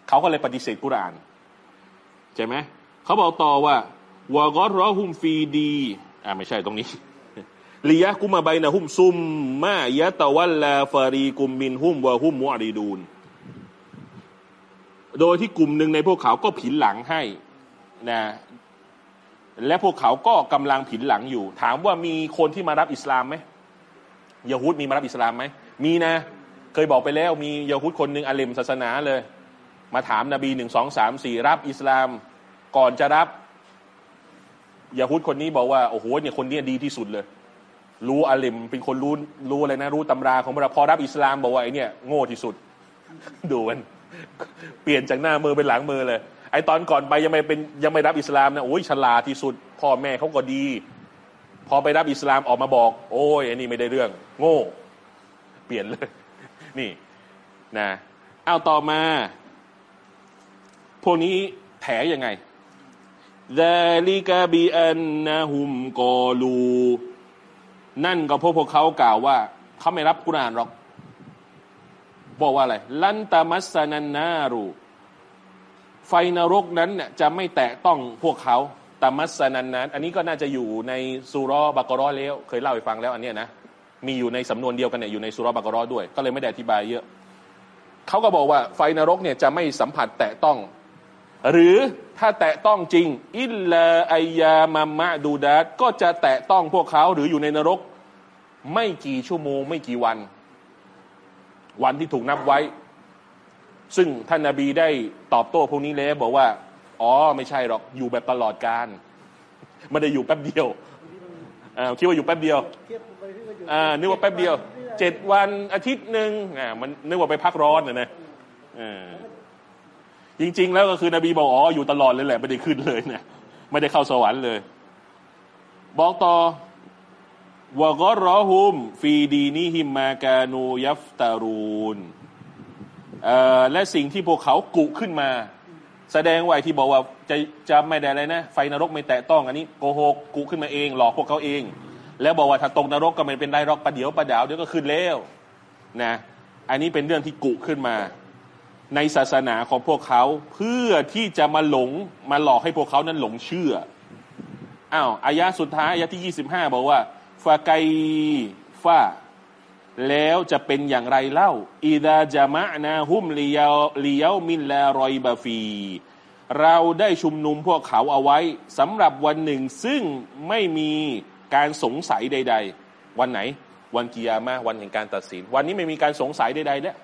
Speaker 1: เขาก็เลยปฏิเสธกุรานใช่ไหมเขาบอกต่อว่า วะกอรอฮุมฟีดีอ่าไม่ใช่ตรงนี้ลียะกุมาไบนะฮุมซุมมายะตะวัลลาฟารีกุมมินฮุมวะฮุมมุอรีดูนโดยที่กลุ่มหนึ่งในพวกเขาก็ผินหลังให้นะและพวกเขาก็กำลังผินหลังอยู่ ถามว่ามีคนที่มารับอิสลามไหมยาฮูดมีมารับอิสลามไหมมีนะ เคยบอกไปแล้วมียาฮูดคนหนึ่งอาเลมศาสนาเลย มาถามนบีหนึ่งสองสามสี่รับอิสลาม ก่อนจะรับ ยาฮูดคนนี้บอกว่าโอ้โหเนี่ยคนนี้ดีที่สุดเลย รู้อาลิมเป็นคนรู้รู้อะไรนะรู้ตำราของเราพอรับอิสลามบอกว่าไอ้นี่โง่ที่สุด ดูมันเปลี่ยนจากหน้ามือเป็นหลังมือเลย ไอตอนก่อนไปยังไม่เป็นยังไม่รับอิสลามนะโอ้ยฉลาดที่สุด พ่อแม่เขาก็ดี พอไปรับอิสลามออกมาบอก โอ้ยไอนนี้ไม่ได้เรื่อง โง่ เปลี่ยนเลย นี่นะเอาต่อมา พวกนี้แถยังไง ذلك بأنهم قالوا นั่นก็พวกพวกเขากล่าวว่าเขาไม่รับกุรานหรอก บอกว่าอะไรลันตามัสนันนารูไฟนรกนั้นเนี่ยจะไม่แตะต้องพวกเขาตามัสนันนั้น อันนี้ก็น่าจะอยู่ในสุรบักรอแล้ว เคยเล่าให้ฟังแล้วอันนี้นะมีอยู่ในสำนวนเดียวกันเนี่ยอยู่ในสุรบักรอด้วย ก็เลยไม่ได้อธิบายเยอะเขาก็บอกว่าไฟนรกเนี่ยจะไม่สัมผัสแตะต้อง หรือถ้าแตะต้องจริง อิลลาอายามามะดูดัดก็จะแตะต้องพวกเขาหรืออยู่ในนรก ไม่กี่ชั่วโมง ไม่กี่วัน วันที่ถูกนับไว้ ซึ่งท่านนาบีได้ตอบโต้พวกนี้แล้วบอกว่า อ๋อ ไม่ใช่หรอกอยู่แบบตลอดการไม่ได้อยู่แป๊บเดียวคิดว่าอยู่แป๊บเดียวอ่านึกว่าแป๊บเดียวเจ็ดวันอาทิตย์หนึ่งอ่ามันนึกว่าไปพักร้อนนะนะ จริง ๆ แล้วก็คือนบีบอกอ๋ออยู่ตลอดเลยแหละไม่ได้ขึ้นเลยเนะไม่ได้เข้าสวรรค์เลย บอกต่อวกรอฮุม ฟีดีนิฮิมมากานูยัฟตารูนและสิ่งที่พวกเขากุขึ้นมา แสดงไว้ที่บอกว่าจะจะไม่ได้อะไรนะ ไฟนรกไม่แตะต้องอันนี้โกหกกุขึ้นมาเอง หลอกพวกเขาเอง แล้วบอกว่าถ้าตกนรกก็ไม่เป็นไรหรอกประเดี๋ยวประดาวเดี๋ยวก็ขึ้นแล้วนะ อันนี้เป็นเรื่องที่กุขึ้นมา ในศาสนาของพวกเขาเพื่อที่จะมาหลงมาหลอกให้พวกเขานั้นหลงเชื่ออ้าวอายะสุดท้ายอายะที่25บห้าบอกว่าฟาไกฟาแล้วจะเป็นอย่างไรเล่าอิดาจามะนาฮุมลียาลียามินลารอยบาฟี เราได้ชุมนุมพวกเขาเอาไว้สำหรับวันหนึ่งซึ่งไม่มีการสงสัยใด ๆ วันไหน วันกิยามะวันแห่งการตัดสิน วันนี้ไม่มีการสงสัยใดๆแล้ว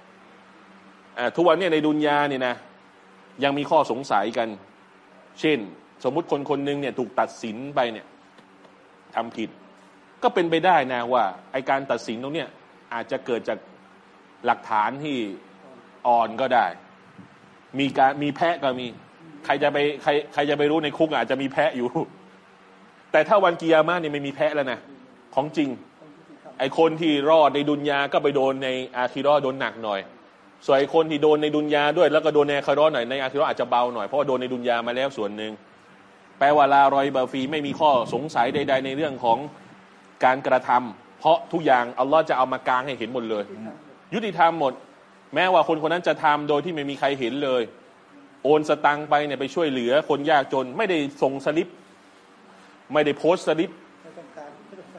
Speaker 1: ทุกวันเนี้ในดุนยาเนี่ยนะยังมีข้อสงสัยกัน เช่น สมมุติคนคนหนึ่งเนี่ยถูกตัดสินไปเนี่ยทำผิด ก็เป็นไปได้นะว่าไอการตัดสินตรงเนี้ยอาจจะเกิดจากหลักฐานที่อ่อนก็ได้ มีการมีแพะก็มี ใครจะไปใครใครจะไปรู้ในคุกอาจจะมีแพะอยู่ แต่ถ้าวันกิยามะเนี่ยไม่มีแพะแล้วนะของจริง ไอคนที่รอดในดุนยาก็ไปโดนในอาคิรอโดนหนักหน่อย ส่วนไอคนที่โดนในดุนยาด้วย แล้วก็โดนในอารอหน่อยในอาคิรออาจจะเบาหน่อยเพราะว่าโดนในดุนยามาแล้วส่วนหนึ่งแปลว่าลารอยบาฟีไม่มีข้อสงสัยใด ๆ ในเรื่องของการกระทำเพราะทุกอย่างอัลลอฮ์จะเอามากางให้เห็นหมดเลย ยุติธรรมหมด แม้ว่าคนคนนั้นจะทำโดยที่ไม่มีใครเห็นเลย โอนสตังไปเนี่ยไปช่วยเหลือ คนยากจนไม่ได้ส่งสลิป ไม่ได้โพสสลิป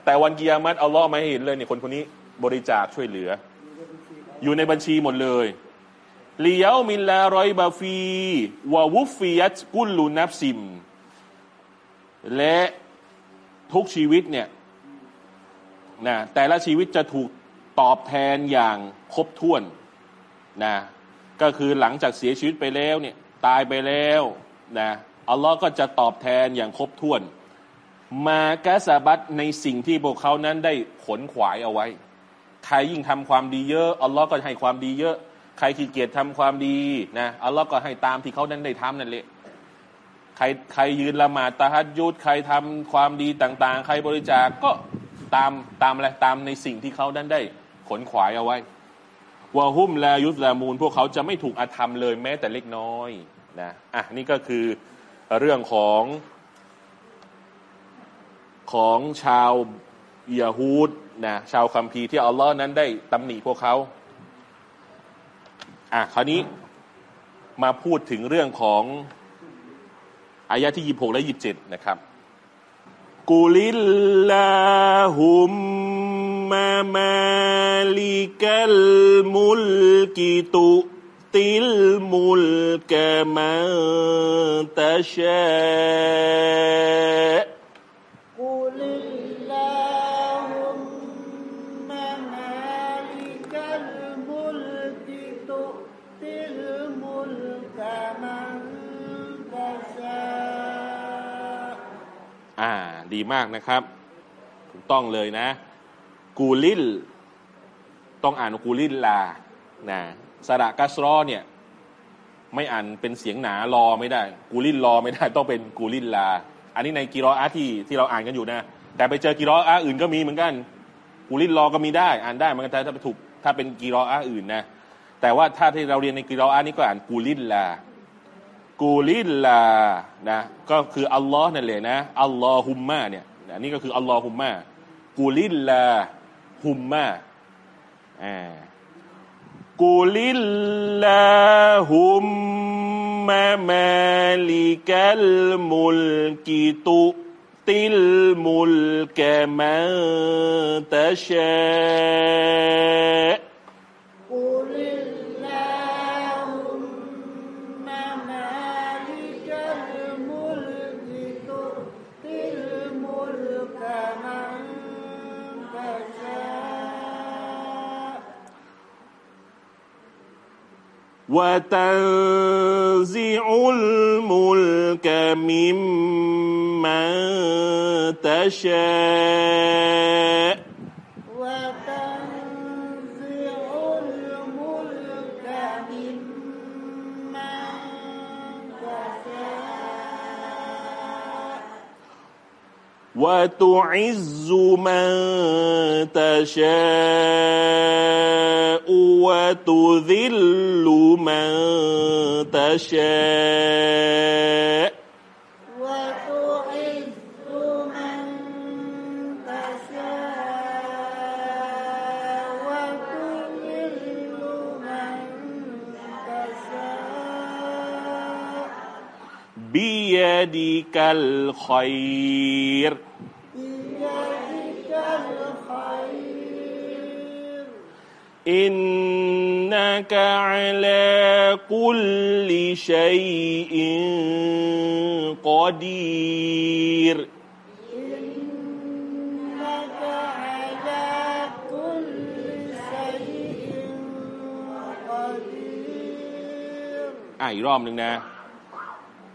Speaker 1: แต่วันกิยามัตอัลลอฮ์มาให้เห็นเลยเนี่ยคนคนนี้บริจาคช่วยเหลือ
Speaker 2: อยู่ในบัญชี
Speaker 1: หมดเลยลียามินลารอยบาฟีวาวุฟฟิยัตกุลลูนับซิม และทุกชีวิตเนี่ยนะแต่ละชีวิตจะถูกตอบแทนอย่างครบถ้วนนะก็คือหลังจากเสียชีวิตไปแล้วเนี่ยตายไปแล้วนะอัลลอฮ์ก็จะตอบแทนอย่างครบถ้วน มากาสาบัตในสิ่งที่พวกเขานั้นได้ขนขวายเอาไว้ ใครยิ่งทำความดีเยอะอัลลอฮ์ก็ให้ความดีเยอะ ใครขี้เกียจทำความดีนะอัลลอฮ์ก็ให้ตามที่เขานั้นได้ทำนั่นแหละใครใครยืนละหมาดตะฮัดยุดใครทำความดีต่าง ๆ ใครบริจาคก็ตามตามอะไรตามในสิ่งที่เขานั้นได้ขนขวายเอาไว้วะฮุมลายุสลามูนพวกเขาจะไม่ถูกอาธรรมเลยแม้แต่เล็กน้อยนะอะนี่ก็คือเรื่องของของชาว ยาฮูดนะชาวคัมภีร์ที่อัลลอฮ์นั้นได้ตำหนิพวกเขา อะคราวนี้มาพูดถึงเรื่องของอายะที่ยี่หกและยี่สิบเจ็ดนะครับกุลิลลาฮุมมามาลิกัลมุลกิตุติลมุลกะมันตะชา ดีมากนะครับ ถูกต้องเลยนะ กูลิล ต้องอ่านกูลิลลานะสระกัสรอเนี่ย ไม่อ่านเป็นเสียงหนารอไม่ได้ กูลิลรอไม่ได้ ต้องเป็นกูลิลลา อันนี้ในกีรออาที่ที่เราอ่านกันอยู่นะ แต่ไปเจอกีรออาอื่นก็มีเหมือนกัน กูลิลรอก็มีได้ อ่านได้เหมือนกันแต่ถ้าไปถูกถ้าเป็นกีรออาอื่นนะ แต่ว่าถ้าที่เราเรียนในกีรออานี้ก็อ่านกูลิลลา กูลิลลานะก็คืออัลลอฮ์นั่นแหละนะอัลลอฮุมมาเนี่ยนนี้ก็คืออัลลอฮุมมากูลิลลาฮุมมาอ่ากุลิลลาฮุมมะมาลิกัลมุลกิตุติลมุลกะมันตะชา وتنزع الملك ممن تشاء. وتعز من تشاء وتذل من تشاء. بيدك الخير
Speaker 2: بيدك الخير
Speaker 1: إنك على كل شيء قدير
Speaker 2: إنك على كل شيء قدير
Speaker 1: อ่ะอีกรอบหนึ่งนะ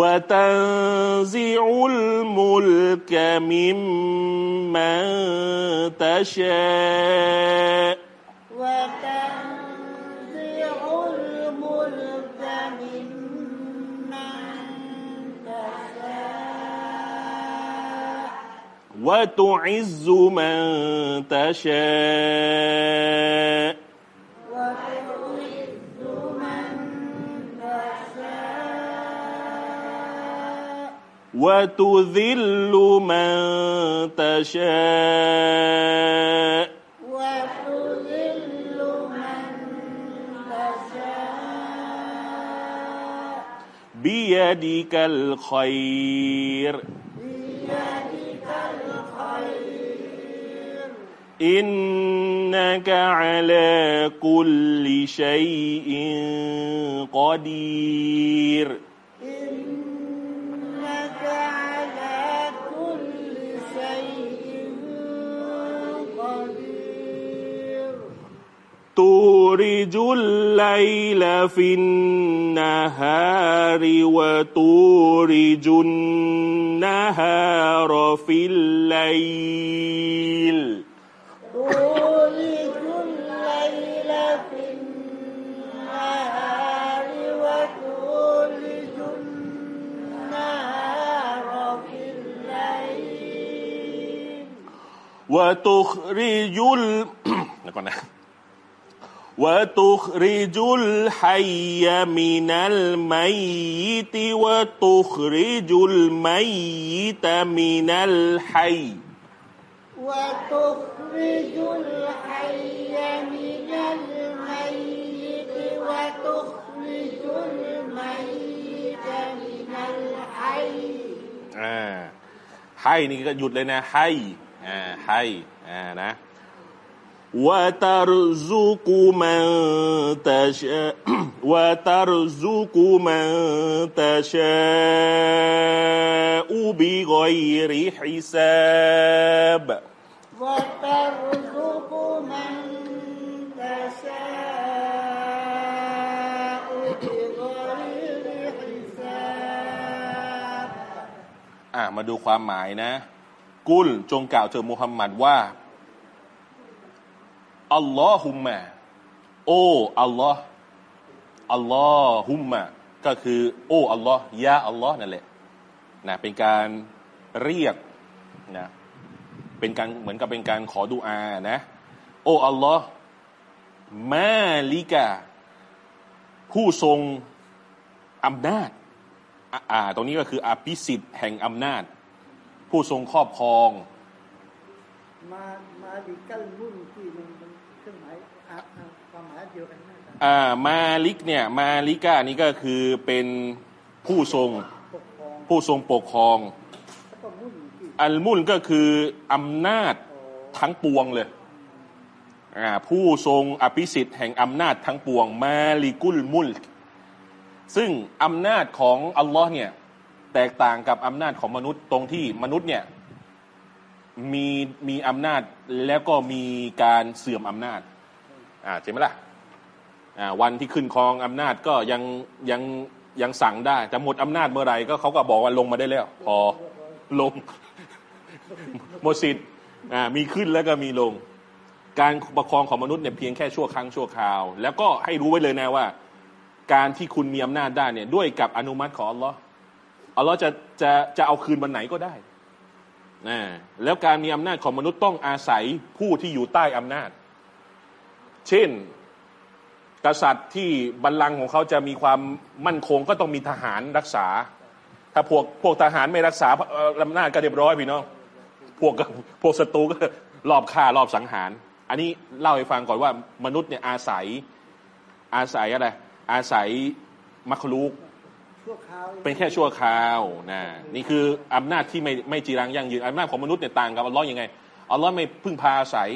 Speaker 1: وتنزع الملك ممن تشاء.
Speaker 2: وتنزع الملك ممن تشاء.
Speaker 1: وتعز من تشاء. وتذل من تشاء.
Speaker 2: وتذل من تشاء.
Speaker 1: بيدك الخير.
Speaker 2: بيدك الخير.
Speaker 1: إنك على كل شيء قدير. تولج الليل في النهار وتولج النهار في الليل
Speaker 2: تولج الليل في النهار وتولج النهار في الليل
Speaker 1: وتخرج ال وتخرج الحي من الميت وتخرج الميت من الحي
Speaker 2: وتخرج الحي من الميت وتخرج الميت من الحي
Speaker 1: อ่าให้นี่ก็หยุดเลยนะ ให้อ่าให้อ่านะ وترزق من تشاء وترزق من تشاء بغير حساب
Speaker 2: وترزق من تشاء بغير حساب
Speaker 1: อ่ามาดูความหมายนะ กุลจงกล่าวเถิดมุฮัมมัดว่า อัลลอฮุมมะโอ้อัลลอฮ์อัลลอฮุมมะก็คือ โอ้อัลลอฮ์ยาอัลลอฮ์นั่นแหละนะเป็นการเรียกนะเป็นการเหมือนกับเป็นการขอดุอานะ โอ้อัลลอฮ์มาลิกา ผู้ทรงอำนาจอ่าตรงนี้ก็คืออภิสิทธิ์แห่งอำนาจ ผู้ทรงครอบครอง
Speaker 2: มามาดิกัลมุนที่ ความหมายเดียวกันอ่า
Speaker 1: มาลิกเนี่ยมาลิกานี่ก็คือเป็นผู้ทรงผู้ทรงปกครอง
Speaker 2: แล้วก็มุนที่
Speaker 1: อัลมุลก็คืออำนาจทั้งปวงเลยอ่าผู้ทรงอภิสิทธิ์แห่งอำนาจทั้งปวง มาลิกุลมุลซึ่งอำนาจของอัลลอฮ์เนี่ยแตกต่างกับอำนาจของมนุษย์ตรงที่มนุษย์เนี่ยมีมีอำนาจแล้วก็มีการเสื่อมอำนาจ อ่าใช่ไหมล่ะอ่าวันที่ขึ้นครองอำนาจก็ยังยังยังสั่งได้ แต่หมดอำนาจเมื่อไหร่ก็เขาก็บอกว่าลงมาได้แล้ว พอลงหมดสิทธิ์อ่ามีขึ้นแล้วก็มีลง การประคองของมนุษย์เนี่ยเพียงแค่ชั่วครั้งชั่วคราว แล้วก็ให้รู้ไว้เลยนะว่า การที่คุณมีอำนาจได้เนี่ยด้วยกับอนุมัติของอัลลอฮ์อัลลอฮ์จะจะจะเอาคืนวันไหนก็ได้นะแล้วการมีอำนาจของมนุษย์ต้องอาศัยผู้ที่อยู่ใต้อำนาจ เช่นกษัตริย์ที่บัลลังก์ของเขาจะมีความมั่นคงก็ต้องมีทหารรักษา ถ้าพวกพวกทหารไม่รักษาเอ่ออำนาจก็เรียบร้อยพี่น้องพวกก็พวกศัตรูก็รอบฆ่ารอบสังหาร อันนี้เล่าให้ฟังก่อนว่ามนุษย์เนี่ยอาศัยอาศัยอะไรอาศัยมัคลูก
Speaker 2: ชั่วคราว
Speaker 1: เป็นแค่ชั่วคราวนะนี่คืออำนาจที่ไม่ไม่จีรังยั่งยืนอำนาจของมนุษย์เนี่ยต่างกับอัลลอฮ์ยังไงอัลลอฮ์ไม่พึ่งพาอาศัย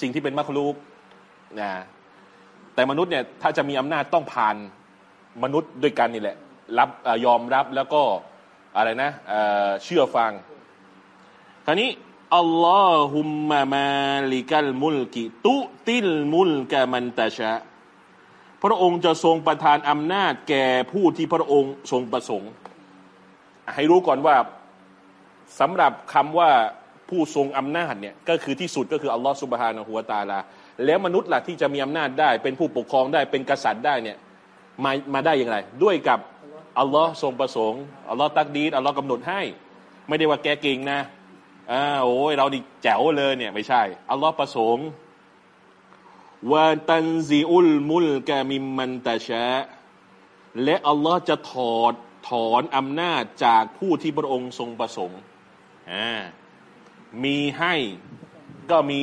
Speaker 1: สิ่งที่เป็นมัคลูก นะแต่มนุษย์เนี่ยถ้าจะมีอำนาจต้องผ่านมนุษย์ด้วยกันนี่แหละ รับอยอมรับแล้วก็อะไรนะเเชื่อฟัง คราวนี้อัลลอฮุมมะมาลิกัลมุลกิตุติลมุลกะมันตะชะพระองค์จะทรงประทานอำนาจแก่ผู้ที่พระองค์ทรงประสงค์ ให้รู้ก่อนว่าสำหรับคำว่าผู้ทรงอำนาจเนี่ยก็คือที่สุดก็คืออัลลอฮฺสุบฮานะฮูวะตาลา แล้วมนุษย์ล่ะที่จะมีอำนาจได้ เป็นผู้ปกครองได้เป็นกษัตริย์ได้เนี่ยมามาได้อย่างไร ด้วยกับอัลลอฮ์ทรงประสงค์อัลลอฮ์ตักดีอัลลอฮ์กำหนดให้ ไม่ได้ว่าแกเก่งนะอ่าโอ้ยเราดิแจ๋วเลยเนี่ยไม่ใช่อัลลอฮ์ประสงค์วาตันซิอุลมุลกามิมมันตะชะและอัลลอฮ์จะถอดถอนอำนาจจากผู้ที่พระองค์ทรงประสงค์อ่ามีให้ก็มี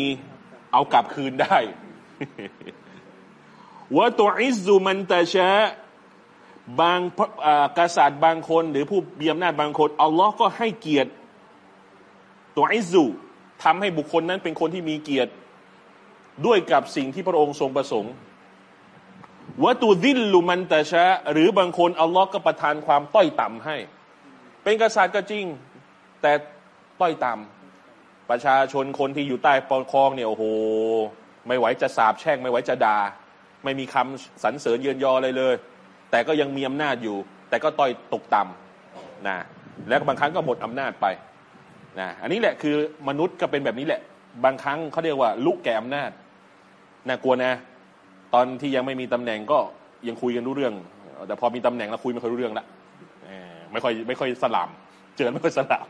Speaker 1: เอากลับคืนได้วะตัวอิซุมันตะชะบางกษัตริย์บางคน หรือผู้มีอำนาจบางคนอัลลอฮ์ก็ให้เกียรติ ตัวอิซุทำให้บุคคลนั้นเป็นคนที่มีเกียรติด้วยกับสิ่งที่พระองค์ทรงประสงค์วะตูดิลลุมันตะชะหรือบางคนอัลลอฮ์ก็ประทานความต้อยต่ำให้ เป็นกษัตริย์ก็จริง แต่ต้อยต่ำ ประชาชนคนที่อยู่ใต้ปกครองเนี่ยโอ้โห ไม่ไหวจะสาบแช่ง ไม่ไหวจะด่า ไม่มีคำสรรเสริญเยือนยออะไรเลย แต่ก็ยังมีอำนาจอยู่ แต่ก็ต้อยตกต่ำนะแล้วบางครั้งก็หมดอำนาจไปนะอันนี้แหละคือมนุษย์ก็เป็นแบบนี้แหละ บางครั้งเขาเรียกว่าลุกแก่อำนาจน่ากลัวนะ ตอนที่ยังไม่มีตำแหน่งก็ยังคุยกันรู้เรื่อง แต่พอมีตำแหน่งแล้วคุยไม่ค่อยรู้เรื่องละไม่ค่อยไม่ค่อยสลาม เจอไม่ค่อยสลาม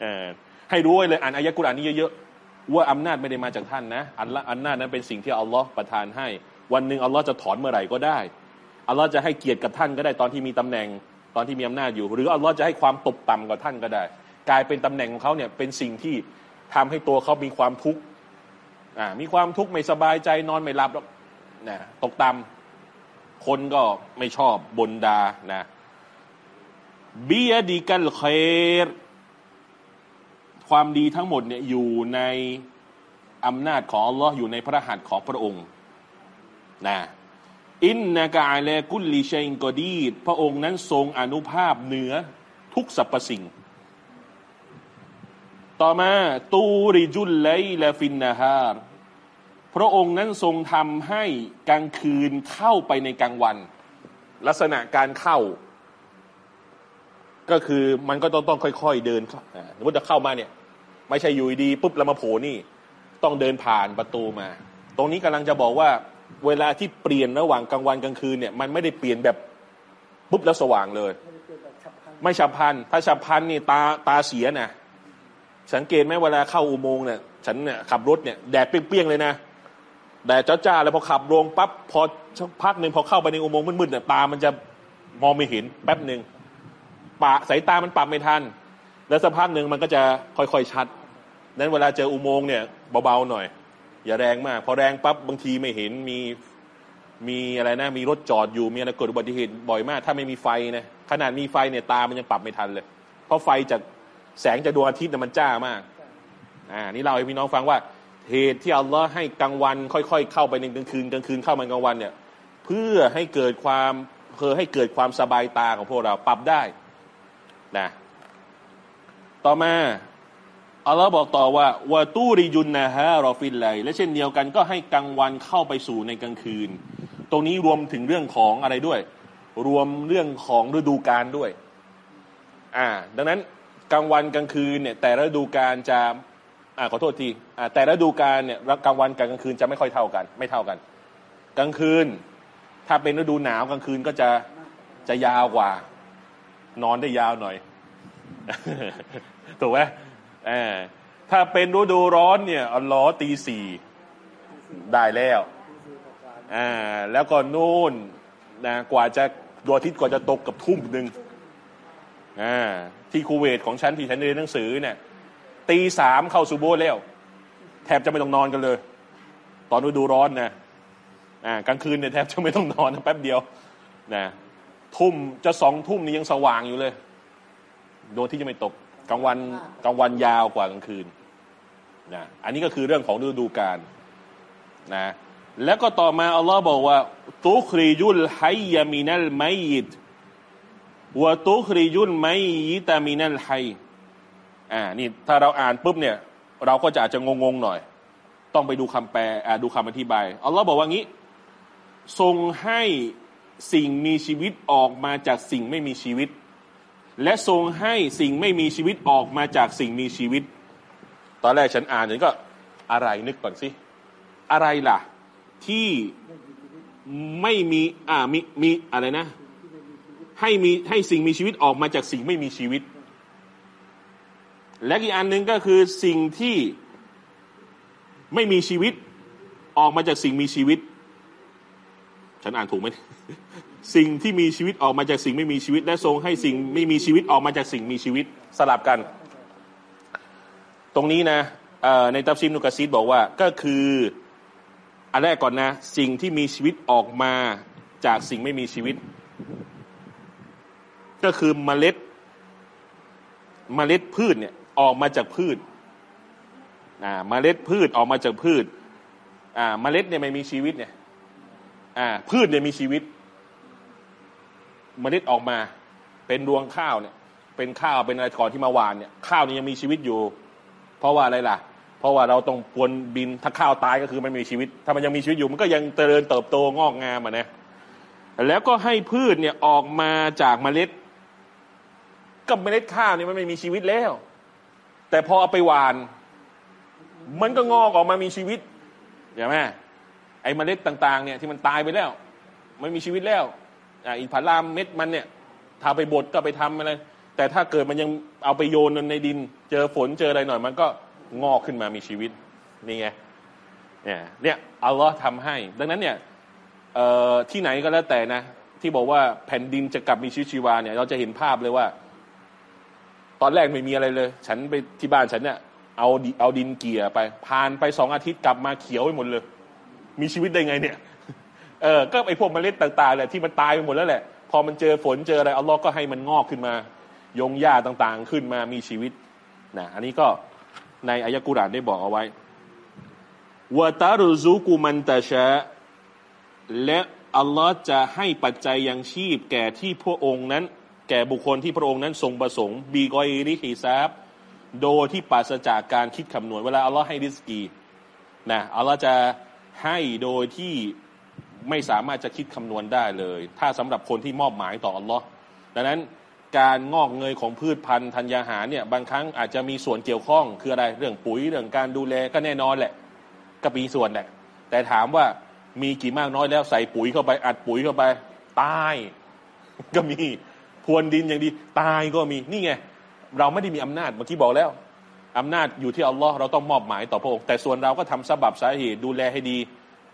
Speaker 1: เออ ให้รู้ไว้เลยอ่านอายะกุรอานนี้เยอะๆว่าอำนาจไม่ได้มาจากท่านนะอันละอำนาจนั้นเป็นสิ่งที่อัลลอฮ์ประทานให้ วันหนึ่งอัลลอฮ์จะถอนเมื่อไหร่ก็ได้อัลลอฮ์จะให้เกียรติกับท่านก็ได้ตอนที่มีตำแหน่งตอนที่มีอำนาจอยู่ หรืออัลลอฮ์จะให้ความตกต่ำกับท่านก็ได้ กลายเป็นตำแหน่งของเขาเนี่ยเป็นสิ่งที่ทำให้ตัวเขามีความทุกข์มีความทุกข์ไม่สบายใจนอนไม่หลับนะตกต่ำคนก็ไม่ชอบบนดานะบียดีกัลเคร ความดีทั้งหมดเนี่ยอยู่ในอำนาจของอัลลอฮ์อยู่ในพระหัตถ์ของพระองค์นะอินนากาเลกุลลิชัยกอดีดพระองค์นั้นทรงอนุภาพเหนือทุกสรรพสิ่ง ต่อมาตูริจุลไลและฟินนาฮาร์พระองค์นั้นทรงทำให้กลางคืนเข้าไปในกลางวัน ลักษณะการเข้า ก็คือมันก็ต้องต้องค่อย ๆ เดินสมมติจะเข้ามาเนี่ย ไม่ใช่อยู่ดีปุ๊บแล้วมาโผล่นี่ ต้องเดินผ่านประตูมา ตรงนี้กำลังจะบอกว่า เวลาที่เปลี่ยนระหว่างกลางวันกลางคืนเนี่ยมันไม่ได้เปลี่ยนแบบปุ๊บแล้วสว่างเลย
Speaker 2: ไม่ฉับพลัน
Speaker 1: ถ้าฉับพลันนี่ตาตาเสียนะสังเกตไหมเวลาเข้าอุโมงค์เนี่ยฉันเนี่ยขับรถเนี่ยแดดเปรี้ยงๆเลยนะแดดจ้าๆแล้วพอขับลงปั๊บพอพักหนึ่งพอเข้าไปในอุโมงค์มืดๆเนี่ยตามันจะมองไม่เห็นแป๊บหนึ่ง ปะสายตามันปรับไม่ทัน แล้วสักพักหนึ่งมันก็จะค่อยๆชัด นั้นเวลาเจออุโมงค์เนี่ยเบาๆหน่อย อย่าแรงมาก พอแรงปั๊บบางทีไม่เห็นมีมีอะไรนะมีรถจอดอยู่มีอะไรเกิดอุบัติเหตุบ่อยมาก ถ้าไม่มีไฟนะขนาดมีไฟเนี่ยตามันยังปรับไม่ทันเลย เพราะไฟจากแสงจากดวงอาทิตย์เนี่ยมันจ้ามากอ่านี่เราให้พี่น้องฟังว่าเหตุที่อัลลอฮ์ให้กลางวัน ค่อยๆ เข้าไปในกลางคืนกลางคืนเข้ามากลางวันเนี่ยเพื่อให้เกิดความเพื่อให้เกิดความสบายตาของพวกเราปรับได้ นะต่อมาอัลลอฮ์บอกต่อว่าวะตูริยุนนะฮะรอฟินไลและเช่นเดียวกันก็ให้กลางวันเข้าไปสู่ในกลางคืน ตรงนี้รวมถึงเรื่องของอะไรด้วย รวมเรื่องของฤดูกาลด้วยอ่าดังนั้นกลางวันกลางคืนเนี่ยแต่ฤดูกาลจะอ่าขอโทษทีอ่าแต่ฤดูกาลเนี่ยกลางวันกับกลางคืนจะไม่ค่อยเท่ากัน ไม่เท่ากัน กลางคืน ถ้าเป็นฤดูหนาวกลางคืนก็จะจะยาวกว่า นอนได้ยาวหน่อยถูกไหมถ้าเป็นฤดูร้อนเนี่ยอัลลอฮ์ตีสี่ได้แล้วอ่าแล้วก็นู่นนะกว่าจะดวงอาทิตย์กว่าจะตกกับทุ่มหนึ่งอ่าที่คูเวตของฉันที่ฉันเรียนหนังสือเนี่ยตีสามเข้าซูโบแล้ว แทบจะไม่ต้องนอนกันเลย ตอนฤดูร้อนนะอ่ากลางคืนเนี่ยแทบจะไม่ต้องนอนแป๊บเดียวนะ ทุ่มจะสองทุ่มนี่ยังสว่างอยู่เลยดวงที่จะไม่ตกกลางวันกลางวันยาวกว่ากลางคืนนะอันนี้ก็คือเรื่องของฤดูกาลนะแล้วก็ต่อมาอัลลอฮ์บอกว่า ตุคริยุลไฮยามินัลไมยิดวะตุคริยุลไมยิตามินัลไฮอ่านี่ถ้าเราอ่านปุ๊บเนี่ย เราก็จะอาจจะงงๆหน่อย ต้องไปดูคำแปลดูคำอธิบายอัลลอฮ์บอกว่างี้ ทรงให้ สิ่งมีชีวิตออกมาจากสิ่งไม่มีชีวิต และทรงให้สิ่งไม่มีชีวิตออกมาจากสิ่งมีชีวิต ตอนแรกฉันอ่านฉันก็อะไรนึกก่อนสิ อะไรล่ะ ที่ไม่มีอ่ามีมีอะไรนะ ให้มีให้สิ่งมีชีวิตออกมาจากสิ่งไม่มีชีวิต และอีกอันหนึ่งก็คือสิ่งที่ไม่มีชีวิตออกมาจากสิ่งมีชีวิต ฉันอ่านถูกไหมสิ่งที่มีชีวิตออกมาจากสิ่งไม่มีชีวิต และทรงให้สิ่งไม่มีชีวิตออกมาจากสิ่งมีชีวิตสลับกัน ตรงนี้นะในตับซิมนุกซีดบอกว่าก็คืออันแรกก่อนนะ สิ่งที่มีชีวิตออกมาจากสิ่งไม่มีชีวิต ก็คือเมล็ด เมล็ดพืชเนี่ยออกมาจากพืชอ่าเมล็ดพืชออกมาจากพืชอ่าเมล็ดเนี่ยไม่มีชีวิตเนี่ย อ่าพืชเนี่ยมีชีวิตเมล็ดออกมา เป็นรวงข้าวเนี่ย เป็นข้าวเป็นอะไรก่อนที่มาหวานเนี่ยข้าวนี่ยังมีชีวิตอยู่ เพราะว่าอะไรล่ะ เพราะว่าเราต้องปวนบินถ้าข้าวตายก็คือไม่มีชีวิต ถ้ามันยังมีชีวิตอยู่มันก็ยังเจริญเติบโตงอกงามอะนะแล้วก็ให้พืชเนี่ยออกมาจากเมล็ดกับเมล็ดข้าวเนี่ยมันไม่มีชีวิตแล้ว แต่พอเอาไปหวาน มันก็งอกออกมามีชีวิตใช่ไหม ไอ้เมล็ดต่างๆเนี่ยที่มันตายไปแล้ว ไม่มีชีวิตแล้วอ่าอินผลามเม็ดมันเนี่ยถ้าไปบดก็ไปทำอะไรแต่ถ้าเกิดมันยังเอาไปโยนในดิน เจอฝนเจออะไรหน่อย มันก็งอกขึ้นมามีชีวิตนี่ไงเนี่ยเนี่ยอัลลอฮ์ทำให้ ดังนั้นเนี่ยที่ไหนก็แล้วแต่นะ ที่บอกว่าแผ่นดินจะกลับมีชีวิตชีวาเนี่ยเราจะเห็นภาพเลยว่า ตอนแรกไม่มีอะไรเลย ฉันไปที่บ้านฉันเนี่ยเอาเอาดินเกี่ยไปผ่านไปสองอาทิตย์กลับมาเขียวไปหมดเลย มีชีวิตได้ไงเนี่ยเออก็ไอพวกเมล็ดต่างๆแหละที่มันตายไปหมดแล้วแหละ พอมันเจอฝนเจออะไรอัลลอฮ์ก็ให้มันงอกขึ้นมา ยงหญ้าต่างๆ ขึ้นมามีชีวิตนะอันนี้ก็ในอายะกุรานได้บอกเอาไว้วะตารุซุกุมันตะชะและอัลลอฮ์จะให้ปัจจัยยังชีพ แก่ที่พระองค์นั้น แก่บุคคลที่พระองค์นั้นทรงประสงค์บีกอยริฮิซาบโดยที่ปราศจากการคิดคำนวณ เวลาอัลลอฮ์ให้ริสกีนะอัลลอฮ์จะ ให้โดยที่ไม่สามารถจะคิดคำนวณได้เลย ถ้าสำหรับคนที่มอบหมายต่ออัลลอฮ์ดังนั้นการงอกเงยของพืชพันธุ์ธัญญาหารเนี่ยบางครั้งอาจจะมีส่วนเกี่ยวข้องคืออะไรเรื่องปุ๋ยเรื่องการดูแลก็แน่นอนแหละ ก็มีส่วนแหละ แต่ถามว่ามีกี่มากน้อยแล้วใส่ปุ๋ยเข้าไปอัดปุ๋ยเข้าไปตาย ก็มีพรวนดินอย่างดี ตายก็มีนี่ไง เราไม่ได้มีอำนาจเมื่อกี้บอกแล้ว อำนาจอยู่ที่อัลลอฮ์เราต้องมอบหมายต่อพระองค์แต่ส่วนเราก็ทำสบับสาเหตุดูแลให้ดี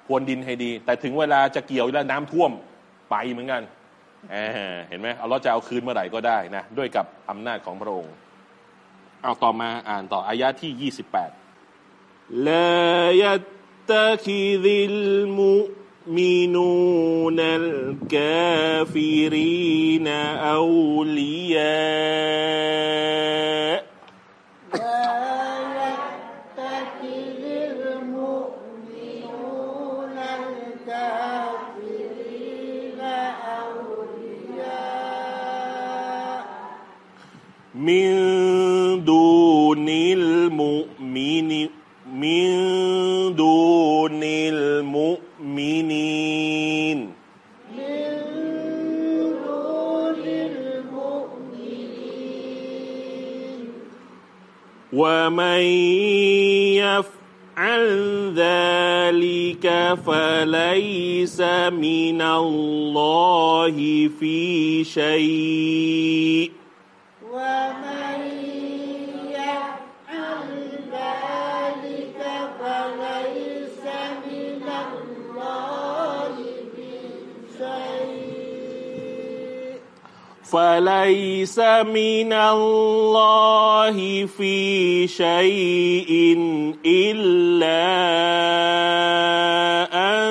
Speaker 1: พรวนดินให้ดี แต่ถึงเวลาจะเกี่ยวแล้วน้ำท่วมไปเหมือนกันเห็นไหมอัลลอฮ์จะเอาคืนเมื่อไหร่ก็ได้นะด้วยกับอำนาจของพระองค์ เอาต่อมาอ่านต่ออายะที่ยี่สิบแปดลายัตตะคิดิลมุมินูนัลกาฟิรีนอูลียา من دون المؤمن من دون المؤمنين.
Speaker 2: من دون المؤمنين
Speaker 1: ومن يفعل ذلك فليس من الله في شيء. فليس من الله في شيء إلا أن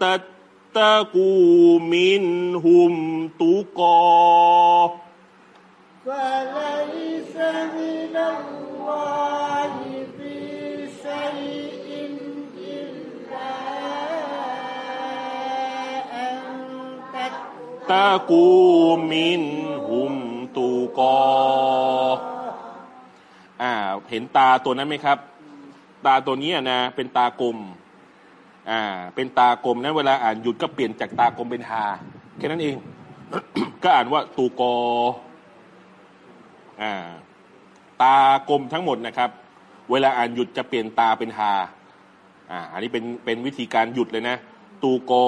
Speaker 1: تتقوا منهم تقاه
Speaker 2: فليس من الله تتقوا
Speaker 1: ตากูมินหุมตูกออ่า เห็นตาตัวนั้นไหมครับ ตาตัวนี้นะ เป็นตากลม อ่า เป็นตากลมนั้นเวลาอ่านหยุดก็เปลี่ยนจากตากลมเป็นฮาแค่นั้นเอง ก็อ่านว่าตูกอ อ่า ตากลมทั้งหมดนะครับ เวลาอ่านหยุดจะเปลี่ยนตาเป็นฮา อ่า อันนี้เป็นเป็นวิธีการหยุดเลยนะ ตูกอ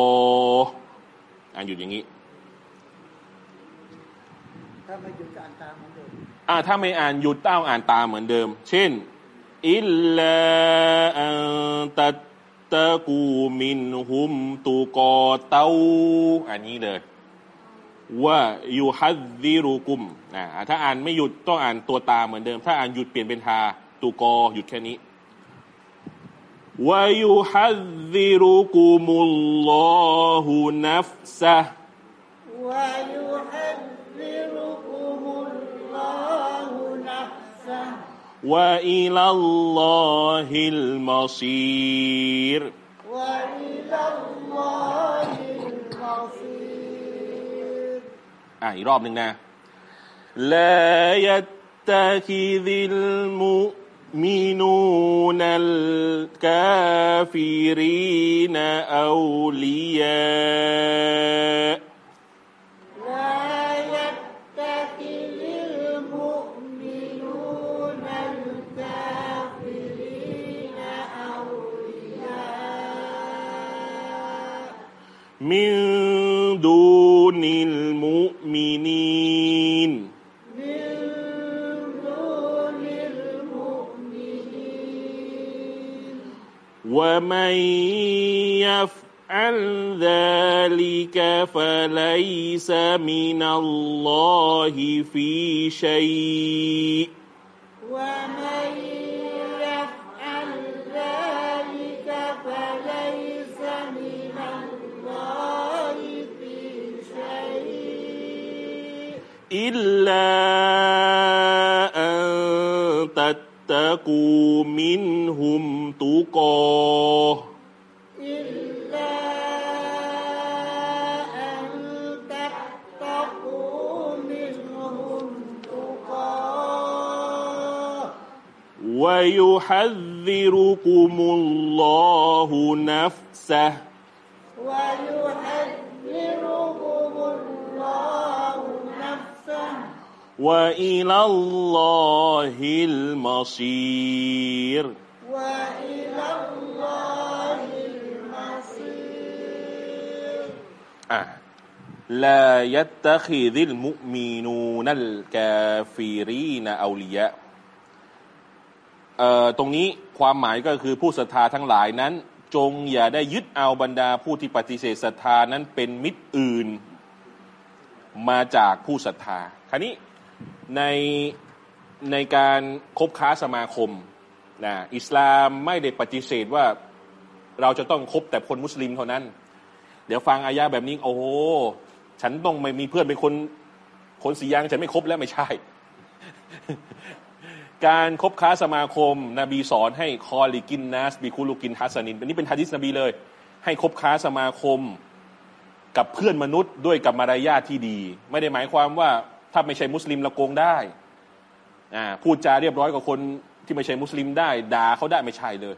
Speaker 1: อ่านหยุดอย่างนี้
Speaker 2: ถ้าไม่หยุดอ่านตามเหมือนเดิม
Speaker 1: อ่าถ้าไม่อ่านหยุดต้องอ่านตามเหมือนเดิม เช่นอิลลาอัตัตตะกูมินหุมตูกอเตาอันนี้เลยว่าอยู่ฮัดดิรุกุมนะถ้าอ่านไม่หยุดต้องอ่านตัวตาเหมือนเดิม ถ้าอ่านหยุดเปลี่ยนเป็นทาตูกอหยุดแค่นี้ว่าอยู่ฮัดดิรุกุมุลลอฮุนัฟซะ
Speaker 2: วาย
Speaker 1: وإلى الله المصير
Speaker 2: وإلى الله المصير
Speaker 1: อ่ะอีกรอบหนึ่งนะ لا يتخذ المؤمنون الكافرين أولياء من دون المؤمنين.
Speaker 2: من دون المؤمنين
Speaker 1: ومن يفعل ذلك فليس من الله في شيء. إلا أن تتقوا منهم تقاه
Speaker 2: إلا أن تتقوا منهم تقاه
Speaker 1: ويحذركم الله نفسه
Speaker 2: ويحذركم
Speaker 1: وإلى الله المصير
Speaker 2: وإلى الله المصير
Speaker 1: อ่ะ لا يتخذ المؤمنون الكافرين أولياء เอ่อตรงนี้ความหมายก็คือผู้ศรัทธาทั้งหลายนั้น จงอย่าได้ยึดเอาบรรดาผู้ที่ปฏิเสธศรัทธานั้นเป็นมิตรอื่น มาจากผู้ศรัทธา คราวนี้ ในในการคบค้าสมาคมนะอิสลามไม่ได้ปฏิเสธว่าเราจะต้องคบแต่คนมุสลิมเท่านั้น เดี๋ยวฟังอายะแบบนี้ โอ้โหฉันต้องไม่มีเพื่อนเป็นคนคนสียางฉันไม่คบแล้วไม่ใช่ การคบค้าสมาคม นบีสอนให้คอลิกินนัสบิคุลุกินฮัสนินอันนี้เป็นฮะดิษนบีเลย ให้คบค้าสมาคมกับเพื่อนมนุษย์ด้วยกับมารยาทที่ดี ไม่ได้หมายความว่า ถ้าไม่ใช่มุสลิมละโกงได้อ่าพูดจาเรียบร้อยกับคนที่ไม่ใช่มุสลิมได้ด่าเขาได้ไม่ใช่เลย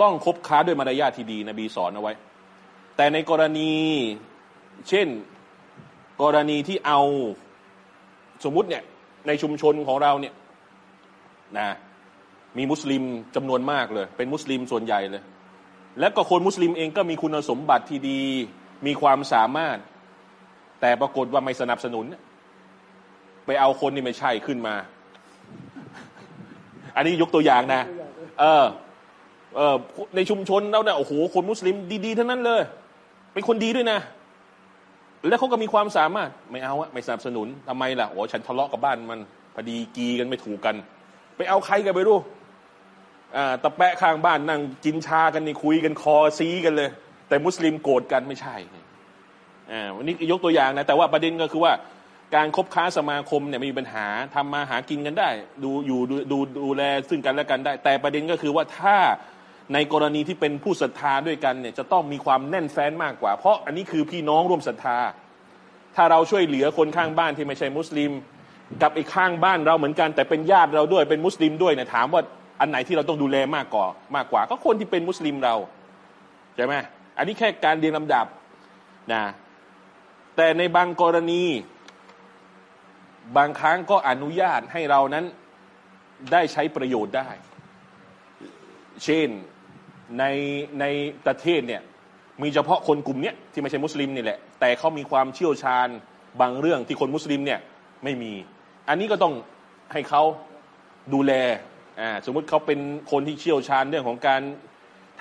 Speaker 1: ต้องคบค้าด้วยมารยาทที่ดีนบีสอนเอาไว้ แต่ในกรณีเช่นกรณีที่เอาสมมุติเนี่ยในชุมชนของเราเนี่ยนะมีมุสลิมจำนวนมากเลย เป็นมุสลิมส่วนใหญ่เลย และก็คนมุสลิมเองก็มีคุณสมบัติที่ดี มีความสามารถ แต่ปรากฏว่าไม่สนับสนุน ไปเอาคนที่ไม่ใช่ขึ้นมา อันนี้ยกตัวอย่างนะ เออ เออในชุมชนเราเนี่ยโอ้โหคนมุสลิมดีๆทั้งนั้นเลย เป็นคนดีด้วยนะ แล้วเขาก็มีความสามารถไม่เอาอะไม่สนับสนุนทำไมล่ะโอ้ฉันทะเลาะกับบ้านมันพอดีกีกันไม่ถูกกัน ไปเอาใครกันไปรู้อ่าตะแปะข้างบ้านนั่งกินชากันนี่คุยกันคอซีกันเลย แต่มุสลิมโกรธกันไม่ใช่อ่าวันนี้ยกตัวอย่างนะ แต่ว่าประเด็นก็คือว่า การคบค้าสมาคมเนี่ยไม่มีปัญหาทำมาหากินกันได้ ดูอยู่ดูดูดูแลซึ่งกันและกันได้ แต่ประเด็นก็คือว่าถ้าในกรณีที่เป็นผู้ศรัทธาด้วยกันเนี่ยจะต้องมีความแน่นแฟ้นมากกว่า เพราะอันนี้คือพี่น้องร่วมศรัทธา ถ้าเราช่วยเหลือคนข้างบ้านที่ไม่ใช่มุสลิม กับอีกข้างบ้านเราเหมือนกัน แต่เป็นญาติเราด้วยเป็นมุสลิมด้วยเนี่ยถามว่าอันไหนที่เราต้องดูแลมากกว่ามากกว่า ก็คนที่เป็นมุสลิมเราใช่ไหมอันนี้แค่การเรียงลำดับนะแต่ในบางกรณี บางครั้งก็อนุญาตให้เรานั้นได้ใช้ประโยชน์ได้ เช่นในในประเทศเนี่ยมีเฉพาะคนกลุ่มนี้ที่ไม่ใช่มุสลิมนี่แหละ แต่เขามีความเชี่ยวชาญบางเรื่องที่คนมุสลิมเนี่ยไม่มี อันนี้ก็ต้องให้เขาดูแลอ่าสมมุติเขาเป็นคนที่เชี่ยวชาญเรื่องของการ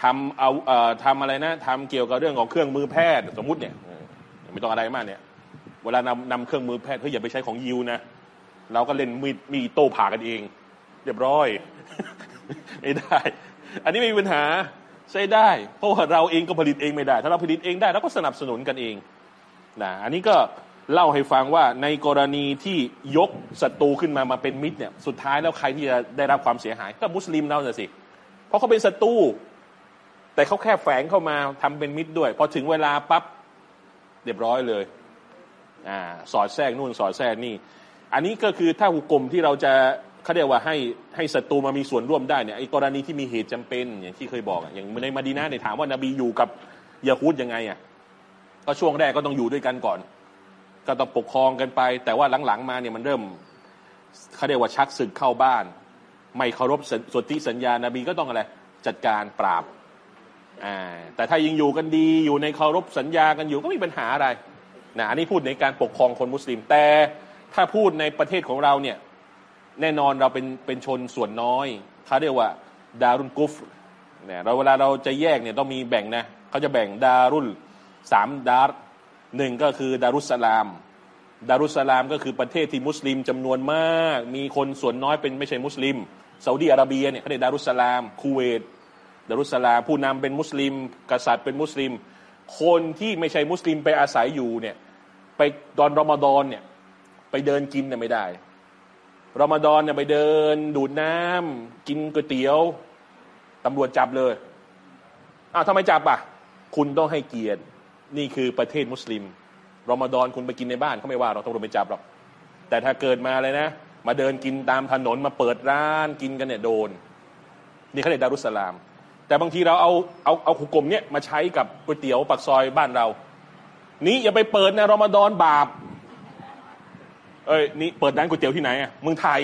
Speaker 1: ทำเอาเอ่อทำอะไรนะทำเกี่ยวกับเรื่องของเครื่องมือแพทย์ สมมุติเนี่ยไม่ต้องอะไรมากเนี่ย เวลานำนำเครื่องมือแพทย์เฮ้ยอย่าไปใช้ของยิวนะเราก็เล่นมีดมีโต้ผ่ากันเอง เรียบร้อย ไม่ได้ อันนี้ไม่มีปัญหาใช้ได้ เพราะว่าเราเองก็ผลิตเองไม่ได้ ถ้าเราผลิตเองได้เราก็สนับสนุนกันเองนะอันนี้ก็เล่าให้ฟังว่าในกรณีที่ยกศัตรูขึ้นมามาเป็นมิตรเนี่ยสุดท้ายแล้วใครที่จะได้รับความเสียหาย ก็มุสลิมเราสิ เพราะเขาเป็นศัตรูแต่เขาแค่แฝงเข้ามาทำเป็นมิตรด้วย พอถึงเวลาปั๊บเรียบร้อยเลย สอดแทรกนู่นสอดแทรกนี่ อันนี้ก็คือถ้าหุกกลมที่เราจะเขาเรียกว่าให้ให้ศัตรูมามีส่วนร่วมได้เนี่ยไอ้กรณีที่มีเหตุจำเป็นอย่างที่เคยบอกอย่างในมาดีนาเนี่ยถามว่านาบีอยู่กับยาฮูดยังไงอะก็ช่วงแรกก็ต้องอยู่ด้วยกันก่อน ก็ต้องปกครองกันไป แต่ว่าหลังๆมาเนี่ยมันเริ่มเขาเรียกว่าชักศึกเข้าบ้าน ไม่เคารพสนธิสัญญานาบีก็ต้องอะไรจัดการปราบอ่าแต่ถ้ายังอยู่กันดีอยู่ในเคารพสัญญากันอยู่ก็ไม่มีปัญหาอะไร นะอันนี้พูดในการปกครองคนมุสลิม แต่ถ้าพูดในประเทศของเราเนี่ยแน่นอนเราเป็นเป็นชนส่วนน้อยเขาเรียกว่าดารุนกุฟเนี่ยเราเวลาเราจะแยกเนี่ยต้องมีแบ่งนะเขาจะแบ่งดารุลสามดาร์หนึ่งก็คือดารุสลาม ดารุสลามก็คือประเทศที่มุสลิมจำนวนมาก มีคนส่วนน้อยเป็นไม่ใช่มุสลิมซาอุดีอาระเบียเนี่ยเขาเรียกดารุสลามคูเวตดารุสลามผู้นำเป็นมุสลิม กษัตริย์เป็นมุสลิม คนที่ไม่ใช่มุสลิมไปอาศัยอยู่เนี่ยไปตอนรอมฎอนเนี่ยไปเดินกินเนี่ยไม่ได้รอมฎอนเนี่ยไปเดิน ดูดน้ำกินก๋วยเตี๋ยวตำรวจจับเลยอ้าวทำไมจับอะ คุณต้องให้เกียรตินี่คือประเทศมุสลิมรอมฎอนคุณไปกินในบ้านเขาไม่ว่าเราตำรวจไม่จับหรอกแต่ถ้าเกิดมาเลยนะ มาเดินกินตามถนนมาเปิดร้านกินกันเนี่ยโดน นี่เขาเรียกดารุสลาม แต่บางทีเราเอาเอาเอาขุกลมเนี่ยมาใช้กับก๋วยเตี๋ยวปักซอยบ้านเรา นี้อย่าไปเปิดในรอมฎอนบาป เอ้ยนี่เปิดร้านก๋วยเตี๋ยวที่ไหนอะเมืองไทย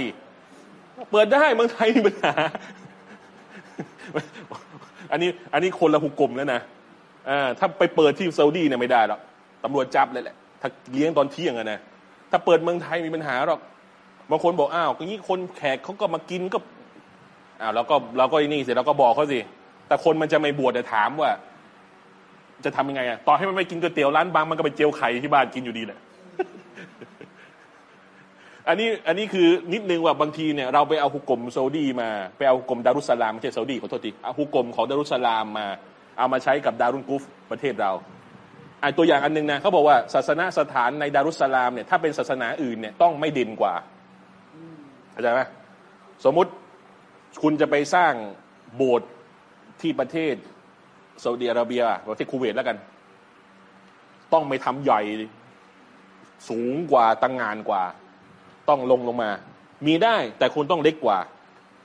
Speaker 1: เปิดได้เมืองไทยมีปัญหาอันนี้อันนี้คนละหุกกลมแล้วนะอ่าถ้าไปเปิดที่ซาอุดีเนี่ยไม่ได้หรอกตำรวจจับเลยแหละ ถ้าเลี้ยงตอนเที่ยงอะนะถ้าเปิดเมืองไทยมีปัญหาหรอกบางคนบอกอ้าวงี้คนแขกเขาก็มากินก็อ้าวเราก็เราก็นี่สิเราก็บอกเขาสิ แต่คนมันจะไม่บวชแต่ถามว่า จะทำยังไงอะต่อให้มันไม่กินก๋วยเตี๋ยวร้านบางมันก็ไปเจียวไข่ที่บ้านกินอยู่ดีแหละอันนี้อันนี้คือนิดนึงว่าบางทีเนี่ยเราไปเอาฮุกกลมซาอุดีมาไปเอาฮุกกลมดารุสลามไม่ใช่ซาอุดีขอโทษทีเอาฮุกกลมของดารุสลามมา เอามาใช้กับดารุนกุฟประเทศเราไอตัวอย่างอันนึงนะเขาบอกว่าศาสนาสถานในดารุสลามเนี่ยถ้าเป็นศาสนาอื่นเนี่ยต้องไม่ด่นกว่าเข้าใจไหมสมมุติคุณจะไปสร้างโบสถ์ ที่ประเทศซาอุดิอาระเบียประเทศคูเวตแล้วกัน ต้องไม่ทำใหญ่สูงกว่าตั้งงานกว่า ต้องลงลงมา มีได้แต่คุณต้องเล็กกว่า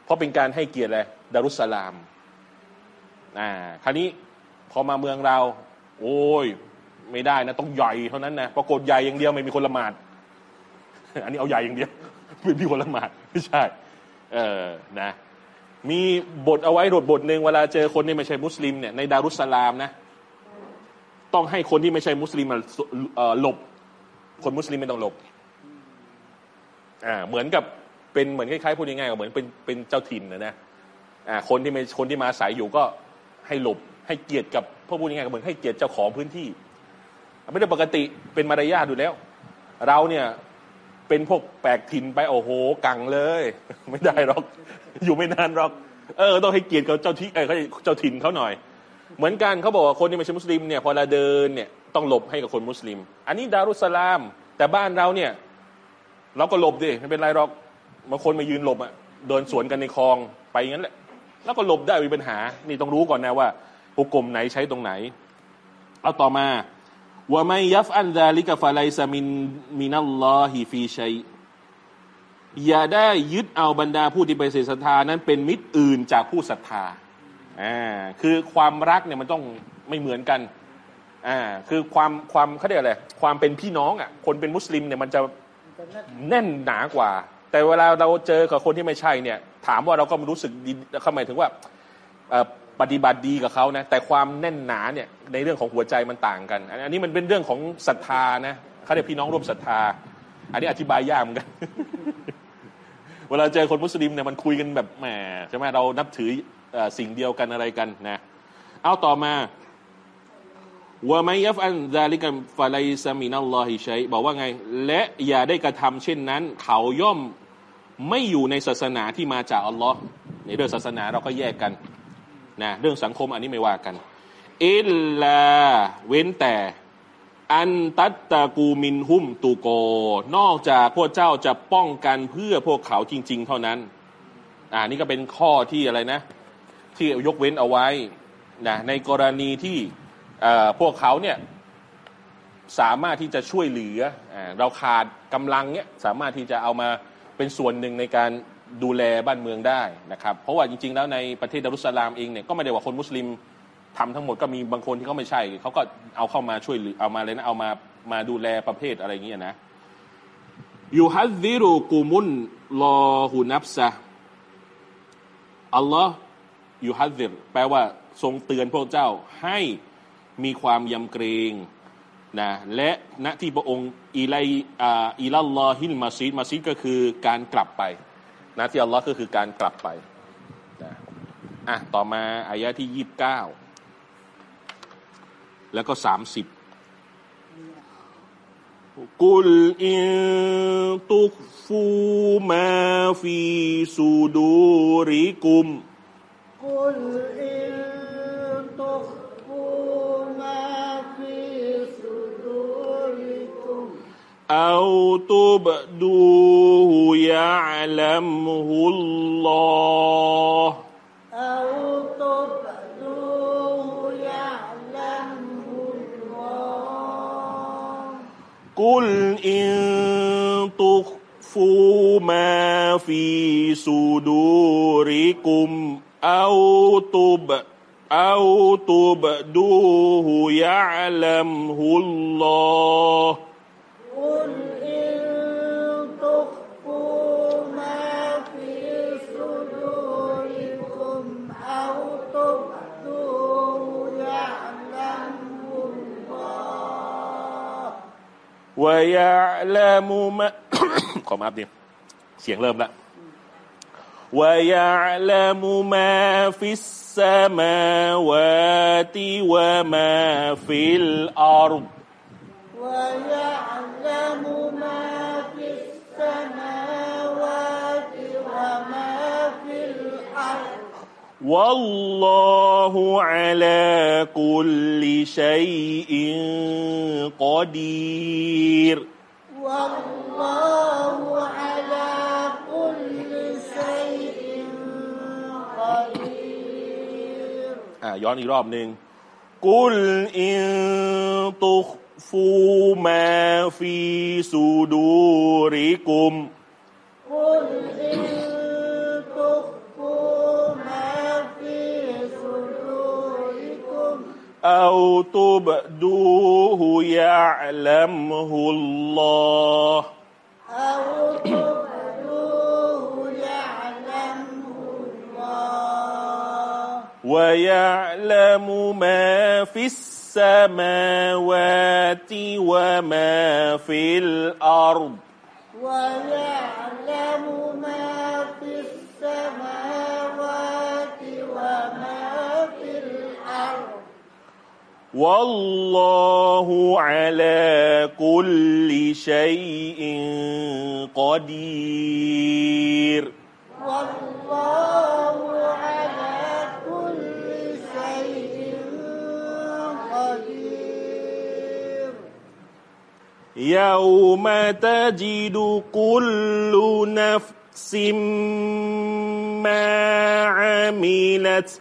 Speaker 1: เพราะเป็นการให้เกียรติเลยดารุสลามอ่าคราวนี้พอมาเมืองเรา โอ้ย ไม่ได้นะ ต้องใหญ่เท่านั้นนะปรากฏใหญ่อย่างเดียวไม่มีคนละหมาด อันนี้เอาใหญ่อย่างเดียวไม่มีคนละหมาดไม่ใช่ เออนะ มีบทเอาไว้บทบทหนึ่งเวลาเจอคนที่ไม่ใช่มุสลิมเนี่ยในดารุสลามนะ ต้องให้คนที่ไม่ใช่มุสลิมมาหลบ คนมุสลิมไม่ต้องหลบอ่าเหมือนกับเป็นเหมือนคล้ายๆพูดง่ายๆเหมือนเป็นเป็นเจ้าถิ่นนะนะอ่าคนที่ไม่คนที่มาอาศัยอยู่ก็ให้หลบ ให้เกียรติกับพวกพูดง่ายๆเหมือนให้เกียรติเจ้าของพื้นที่ไม่ได้ปกติเป็นมารยาทอยู่แล้ว เราเนี่ย เป็นพวกแปลกถิ่นไปโอ้โหกังเลย ไม่ได้หรอก อยู่ไม่นานหรอก เออต้องให้เกียรติกับเจ้าที่เออเจ้าถิ่นเขาหน่อย เหมือนกันเขาบอกว่าคนที่ไม่ใช่มุสลิมเนี่ยพอเราเดินเนี่ยต้องหลบให้กับคนมุสลิม อันนี้ดารุสลาม แต่บ้านเราเนี่ย เราก็หลบดิไม่เป็นไรหรอกบางคนมายืนหลบอะเดินสวนกันในคลองไปงั้นแหละ แล้วก็หลบได้ไม่มีปัญหา นี่ต้องรู้ก่อนนะว่าฮุกกลมไหนใช้ตรงไหน เอาต่อมา ว่าไม่ยัฟอันดาลิกฟาไลซามินมินัลลอฮิฟีชัยอย่าได้ยึดเอาบรรดาผู้ที่ไปเสียศรัทธานั้นเป็นมิตรอื่นจากผู้ศรัทธาอ่าคือความรักเนี่ยมันต้องไม่เหมือนกันอ่าคือความความเขาเรียกอะไรความเป็นพี่น้องอะคนเป็นมุสลิมเนี่ยมันจะแน่นหนากว่า แต่เวลาเราเจอกับคนที่ไม่ใช่เนี่ย ถามว่าเราก็รู้สึกดีเขาหมายถึงว่าเอ่อ ปฏิบัติดีกับเขานะแต่ความแน่นหนาเนี่ยในเรื่องของหัวใจมันต่างกัน อันนี้มันเป็นเรื่องของศรัทธานะเขาเรียกพี่น้องร่วมศรัทธา อันนี้อธิบายยากเหมือนกัน เวลาเจอคนมุสลิมเนี่ยมันคุยกันแบบแหมใช่ไหมเรานับถือสิ่งเดียวกันอะไรกันนะเอาต่อมาว่าไม่ยัฟอันดาลิกัมฟาไลซามินัลลอฮิชัยบอกว่าไง และอย่าได้กระทำเช่นนั้น เขาย่อมไม่อยู่ในศาสนาที่มาจากอัลลอฮ์ในเรื่องศาสนาเราก็แยกกัน นะเรื่องสังคมอันนี้ไม่ว่ากัน อิลลาเว้นแต่ อันตัตตะกูมินหุมตูโก นอกจากพวกเจ้าจะป้องกันเพื่อพวกเขาจริง ๆ เท่านั้น อ่านี่ก็เป็นข้อที่อะไรนะ ที่ยกเว้นเอาไว้นะในกรณีที่พวกเขาเนี่ยสามารถที่จะช่วยเหลืออเราขาดกำลังเนี่ยสามารถที่จะเอามาเป็นส่วนหนึ่งในการ ดูแลบ้านเมืองได้นะครับเพราะว่าจริง ๆ แล้วในประเทศดารุสสลามเองเนี่ยก็ไม่ได้ว่าคนมุสลิมทำทั้งหมดก็มีบางคนที่เขาไม่ใช่เขาก็เอาเข้ามาช่วยหลือเอามาเลยนะเอามามาดูแลประเภทอะไรอย่างเงี้ยนะยูฮัดซิรุกุมุนลอหุนับซะอัลลอฮ์ยูฮัดซิรแปลว่าทรงเตือนพวกเจ้าให้มีความยำเกรงนะและณที่พระองค์อิไลอ่าอิลัลลอฮิลมาซีดมาซีดก็คือการกลับไป น้าที่อัลลอฮ์ก็คือการกลับไปนะอะต่อมาอายะที่ยี่บเก้าแล้วก็สามสิบกุลอินตุฟูมาฟีสูดูริกุม
Speaker 2: กุลอินตุฟูมาฟี
Speaker 1: أو تبدوه يعلمه الله
Speaker 2: أو تبدوه يعلمه الله
Speaker 1: قل إن تخفوا ما في صدوركم أو تب أو تبدوه يعلمه الله
Speaker 2: أو تبدوه يعلمه
Speaker 1: ويعلم ما ขอมาอัพดิเสียงเริ่มละ ويعلم ما في السماوات وما في الأرض
Speaker 2: ويعلم
Speaker 1: والله على كل شيء قدير
Speaker 2: والله على كل شيء قدير
Speaker 1: อ่าย้อนอีกรอบหนึ่งกุลอินตุกฟูมาฟีสูดูริกุม أو تبدوه يعلمه الله
Speaker 2: أو تبدوه يعلمه الله
Speaker 1: ويعلم ما في السماوات وما في الأرض
Speaker 2: ويعلم ما
Speaker 1: والله على كل شيء قدير.
Speaker 2: والله على كل شيء قدير.
Speaker 1: يوم تجد كل نفس ما عملت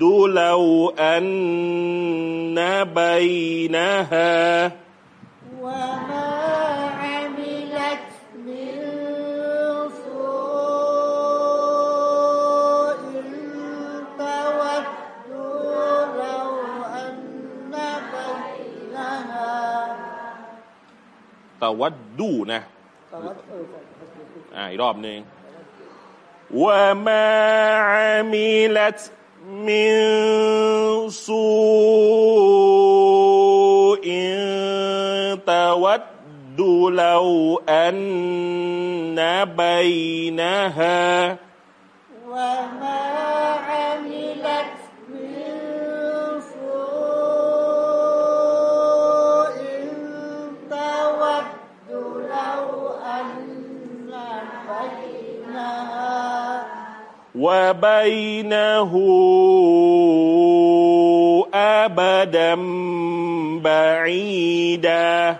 Speaker 1: تود لو أن بينها
Speaker 2: وما عملت من سوء تود لو أن بينها
Speaker 1: ตะวัดดูนะ
Speaker 2: تود
Speaker 1: อ่าอีกรอบหนึ่งว่า
Speaker 2: من سوء تود لو أن بينها وما
Speaker 1: وبينه أبدا بعيدا.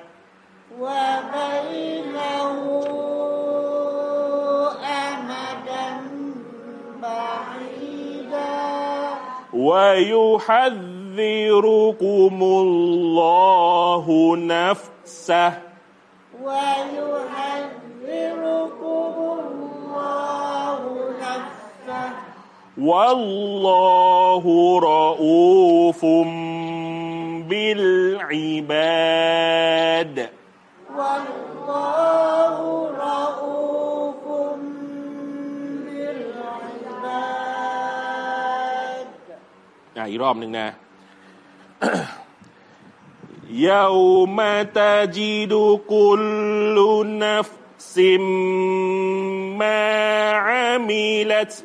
Speaker 2: وبينه أمدا بعيدا.
Speaker 1: ويحذركم الله نفسه.
Speaker 2: ويحذركم
Speaker 1: والله رؤوف بالعباد
Speaker 2: والله رؤوف بالعباد
Speaker 1: อ่ะอีกรอบหนึ่งนะ يوم تجد كل نفس ما عملت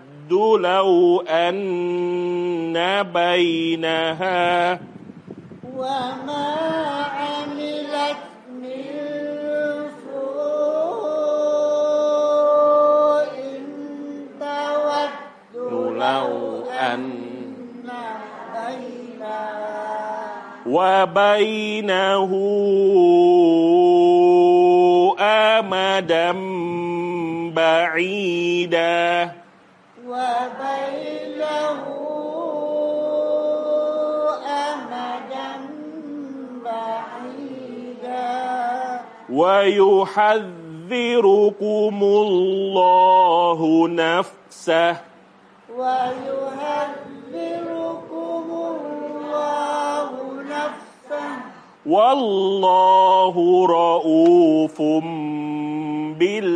Speaker 1: لو أن بينها
Speaker 2: وما عملت من سوء تود
Speaker 1: لو أن
Speaker 2: بينها
Speaker 1: وبينه أمدا بعيدا
Speaker 2: وبينه أمدا بعيدا.
Speaker 1: ويحذركم الله نفسه.
Speaker 2: ويهذركم الله نفسه.
Speaker 1: والله رؤوف بالعباد.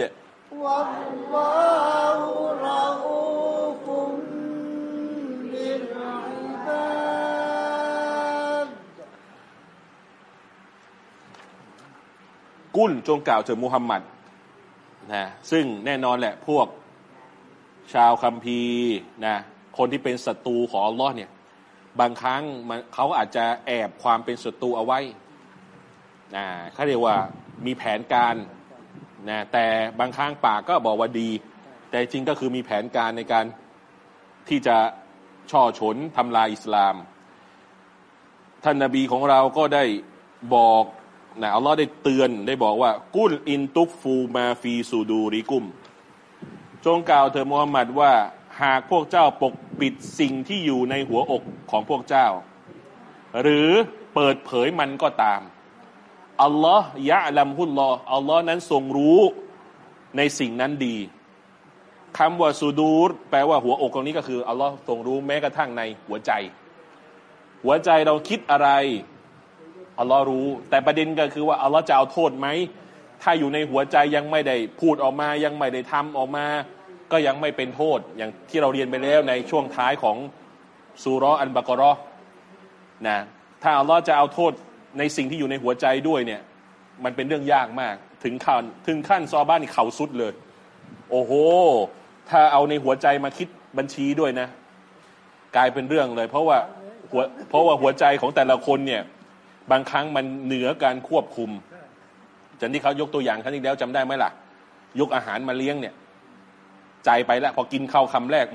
Speaker 2: والله رؤوف بالعباد
Speaker 1: กุลจงกล่าวถึงมุฮัมมัดนะซึ่งแน่นอนแหละพวกชาวคัมภีร์นะคนที่เป็นศัตรูของอัลลอฮ์เนี่ยบางครั้งมันเขาอาจจะแอบความเป็นศัตรูเอาไว้นะเขาเรียกว่ามีแผนการ นะแต่บางครั้งปากก็บอกว่าดี แต่จริงก็คือมีแผนการในการที่จะช่อฉนทำลายอิสลาม ท่านนาบีของเราก็ได้บอกนะอัลลอฮ์ได้เตือนได้บอกว่า กุลอินตุกฟูมาฟีซูดูริกุม จงกล่าวเธอมูฮัมหมัดว่าหากพวกเจ้าปกปิดสิ่งที่อยู่ในหัวอกของพวกเจ้า หรือเปิดเผยมันก็ตาม อัลลอฮ์ยะลัมฮุลลออัลลอฮ์นั้นทรงรู้ในสิ่งนั้นดีคำว่าซูดูรแปลว่าหัวอกตรงนี้ก็คืออัลลอฮ์ทรงรู้แม้กระทั่งในหัวใจ หัวใจเราคิดอะไรอัลลอฮ์รู้ แต่ประเด็นก็คือว่าอัลลอฮ์จะเอาโทษไหมถ้าอยู่ในหัวใจยังไม่ได้พูดออกมายังไม่ได้ทำออกมา ก็ยังไม่เป็นโทษอย่างที่เราเรียนไปแล้วในช่วงท้ายของสุรอันบากรอนะถ้าอัลลอฮ์จะเอาโทษ ในสิ่งที่อยู่ในหัวใจด้วยเนี่ย มันเป็นเรื่องยากมาก ถึงขั้นถึงขั้นซอบ้านเขาสุดเลย โอ้โห ถ้าเอาในหัวใจมาคิดบัญชีด้วยนะ กลายเป็นเรื่องเลย เพราะว่าหัวเพราะว่าหัวใจของแต่ละคนเนี่ย บางครั้งมันเหนือการควบคุมจันที่เขายกตัวอย่างครั้งที่แล้วจำได้ไหมล่ะ ยกอาหารมาเลี้ยงเนี่ย ใจไปแล้วพอกินข้าวคำแรก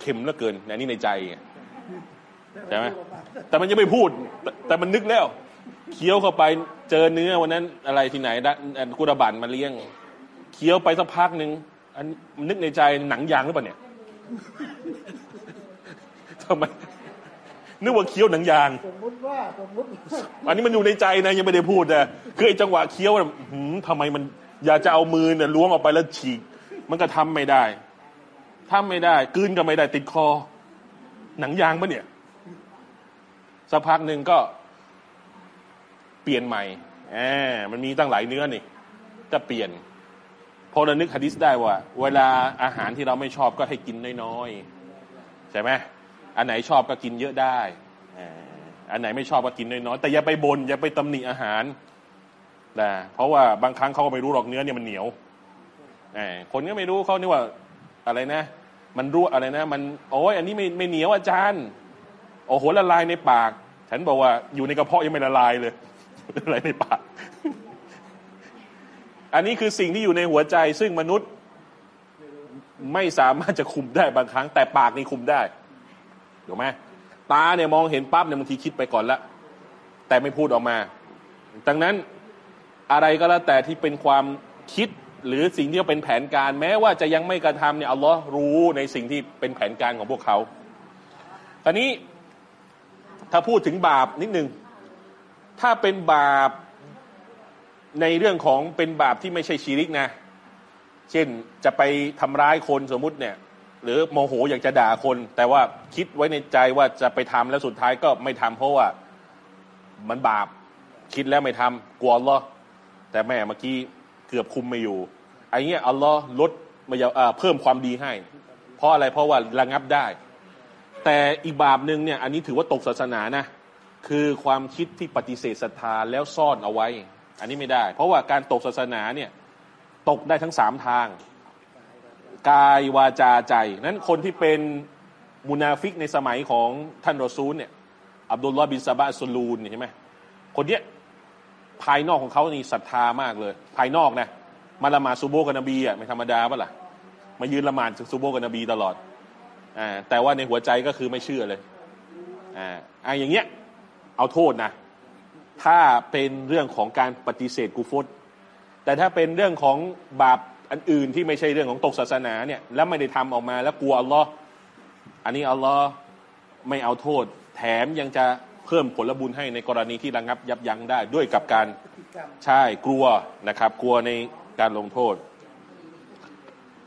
Speaker 1: เค็มเหลือเกินอันนี่ในใจใช่ไหมแต่มันยังไม่พูด แต่มันนึกแล้ว เคี้ยวเข้าไปเจอเนื้อวันนั้นอะไรที่ไหนกุระบันมาเลี้ยง เคี้ยวไปสักพักหนึ่งอันนึกในใจหนังยางหรือเปล่าเนี่ยทำไมนึกว่าเคี้ยวหนังยาง
Speaker 2: สมมติว่าสมมติ
Speaker 1: อันนี้มันอยู่ในใจนะยังไม่ได้พูดนะคือไอ้จังหวะเคี้ยวนะทำไมมัน อยากจะเอามือเนี่ยล้วงออกไปแล้วฉีก มันก็ทำไม่ได้ทำไม่ได้กืนก็ไม่ได้ติดคอ หนังยางปะเนี่ยสักพักหนึ่งก็ เปลี่ยนใหม่แหมมันมีตั้งหลายเนื้อนี่จะเปลี่ยน พอเรานึกฮะดิษได้ว่า เวลาอาหารที่เราไม่ชอบก็ให้กินน้อยๆใช่ไหมอันไหนชอบก็กินเยอะได้อันไหนไม่ชอบก็กินน้อยๆแต่อย่าไปบนอย่าไปตำหนิอาหารนะเพราะว่าบางครั้งเขาก็ไม่รู้หรอกเนื้อเนี่ยมันเหนียวคนก็ไม่รู้เขานี่ว่าอะไรนะ มันรู้อะไรนะ มันโอ้ยอันนี้ไม่ไม่เหนียวอาจารย์ โอ้โหละลายในปาก ฉันบอกว่าอยู่ในกระเพาะยังไม่ละลายเลย ละลายในปากอันนี้คือสิ่งที่อยู่ในหัวใจ ซึ่งมนุษย์ไม่สามารถจะคุมได้บางครั้ง แต่ปากนี่คุมได้ถูกไหมตาเนี่ยมองเห็นปั๊บเนี่ยบางทีคิดไปก่อนละแต่ไม่พูดออกมา ดังนั้นอะไรก็แล้วแต่ที่เป็นความคิดหรือสิ่งที่เป็นแผนการ แม้ว่าจะยังไม่กระทำเนี่ยอัลลอฮ์รู้ในสิ่งที่เป็นแผนการของพวกเขาตอนนี้ถ้าพูดถึงบาปนิดนึง ถ้าเป็นบาปในเรื่องของเป็นบาปที่ไม่ใช่ชีริกนะ เช่นจะไปทำร้ายคนสมมุติเนี่ย หรือโมโหอยากจะด่าคน แต่ว่าคิดไว้ในใจว่าจะไปทำแล้วสุดท้ายก็ไม่ทำเพราะว่ามันบาปคิดแล้วไม่ทำกลัวลอแต่แม่เมื่อกี้เกือบคุมไม่อยู่ไอ้เงี้ยอัลลอฮ์ลดมาเพิ่มความดีให้ เพราะอะไรเพราะว่าระงับได้ แต่อีกบาปหนึ่งเนี่ย อันนี้ถือว่าตกศาสนานะ คือความคิดที่ปฏิเสธศรัทธาแล้วซ่อนเอาไว้ อันนี้ไม่ได้ เพราะว่าการตกศาสนาเนี่ยตกได้ทั้งสามทาง กายวาจาใจ นั้นคนที่เป็นมุนาฟิกในสมัยของท่านรอซูลเนี่ยอับดุลลอฮ์บินซาบะสุลูนใช่ไหมคนเนี้ยภายนอกของเขานี่ศรัทธามากเลย ภายนอกนะมาละหมาดซูโบกับนบีอะไม่ธรรมดาปะล่ะมายืนละหมาดซูโบกับนบีตลอดอ่าแต่ว่าในหัวใจก็คือไม่เชื่อเลยอ่าอ่าอย่างเงี้ย เอาโทษนะ ถ้าเป็นเรื่องของการปฏิเสธกูฟตแต่ถ้าเป็นเรื่องของบาปอันอื่นที่ไม่ใช่เรื่องของตกศาสนาเนี่ยแล้วไม่ได้ทำออกมาแล้วกลัวอัลลอฮ์อันนี้อัลลอฮ์ไม่เอาโทษ แถมยังจะเพิ่มผลบุญให้ในกรณีที่ระงับยับยั้งได้ ด้วยกับการใช่กลัวนะครับ กลัวในการลงโทษ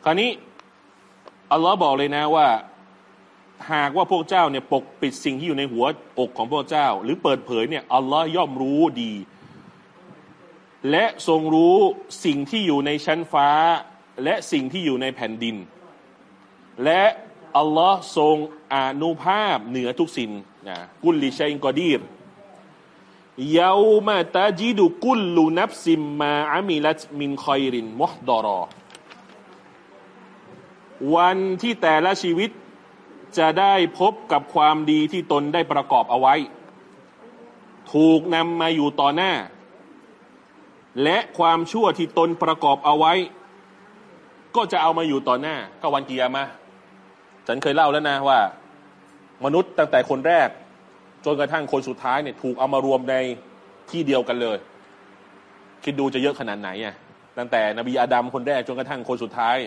Speaker 1: คราวนี้อัลลอฮ์บอกเลยนะว่า หากว่าพวกเจ้าเนี่ยปกปิดสิ่งที่อยู่ในหัวอกของพวกเจ้า หรือเปิดเผยเนี่ยอัลลอฮ์ย่อมรู้ดี และทรงรู้สิ่งที่อยู่ในชั้นฟ้า และสิ่งที่อยู่ในแผ่นดิน และอัลลอฮ์ทรงอนุภาพเหนือทุกสิ่งนะกุลลิชัยกอดีรยาวมาตาจิดุกุลลูนับซิมมาอามิลัตมินคอยรินมุฮดรอวันที่แต่ละชีวิต จะได้พบกับความดีที่ตนได้ประกอบเอาไว้ ถูกนำมาอยู่ต่อหน้า และความชั่วที่ตนประกอบเอาไว้ ก็จะเอามาอยู่ต่อหน้า ก็วันกียามาฉันเคยเล่าแล้วนะว่า มนุษย์ตั้งแต่คนแรก จนกระทั่งคนสุดท้ายเนี่ย ถูกเอามารวมในที่เดียวกันเลย คิดดูจะเยอะขนาดไหนอะตั้งแต่นบีอาดัมคนแรกจนกระทั่งคนสุดท้าย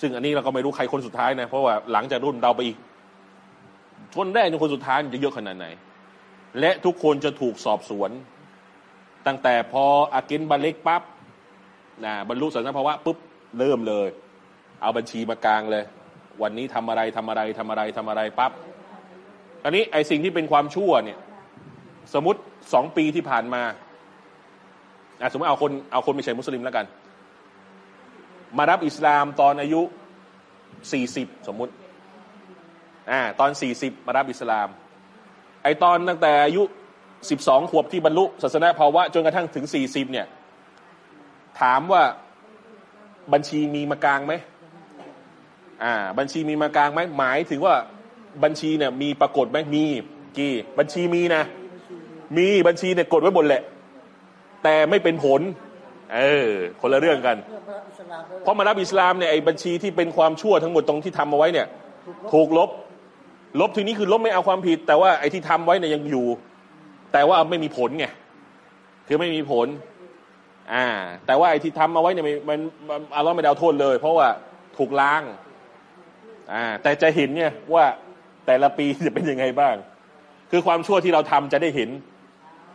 Speaker 1: ซึ่งอันนี้เราก็ไม่รู้ใครคนสุดท้ายนะ เพราะว่าหลังจากรุ่นเราไปอีก คนแรกจนคนสุดท้ายจะเยอะขนาดไหน และทุกคนจะถูกสอบสวน ตั้งแต่พออากินบัลเล็กปั๊บนะบรรลุสันนภาวะปุ๊บเริ่มเลย เอาบัญชีมากลางเลย วันนี้ทำอะไรทำอะไรทำอะไรทำอะไรปั๊บอันนี้ไอสิ่งที่เป็นความชั่วเนี่ย สมมติสองปีที่ผ่านมาอะสมมติเอาคนเอาคนไม่ใช่มุสลิมแล้วกัน มารับอิสลามตอนอายุสี่สิบสมมติ อ่าตอนสี่สิบมารับอิสลาม ไอตอนตั้งแต่อายุสิบสองขวบที่บรรลุศาสนาภาวะจนกระทั่งถึงสี่สิบเนี่ย ถามว่าบัญชีมีมากลางไหมอ่า บัญชีมีมากลางไหมหมายถึงว่าบัญชีเนี่ยมีปรากฏไหมมีกี่บัญชีมีนะ มีบัญชีเนี่ยกดไว้บนแหละ แต่ไม่เป็นผล เออ คนละเรื่องกัน
Speaker 2: เพราม
Speaker 1: เพราะมารับอิสลามเนี่ยไอ้บัญชีที่เป็นความชั่วทั้งหมดตรงที่ทำเอาไว้เนี่ย ถูกลบ ลบทีนี้คือลบไม่เอาความผิด แต่ว่าไอ้ที่ทำไว้เนี่ยยังอยู่ แต่ว่าไม่มีผลไงคือไม่มีผล อ่า แต่ว่าไอ้ที่ทำเอาไว้เนี่ยมันมันอัลเลอฮ์ไม่ได้เอาโทษเลย เพราะว่าถูกล้าง อ่า แต่จะเห็นเนี่ยว่าแต่ละปีจะเป็นยังไงบ้าง คือความชั่วที่เราทำจะได้เห็น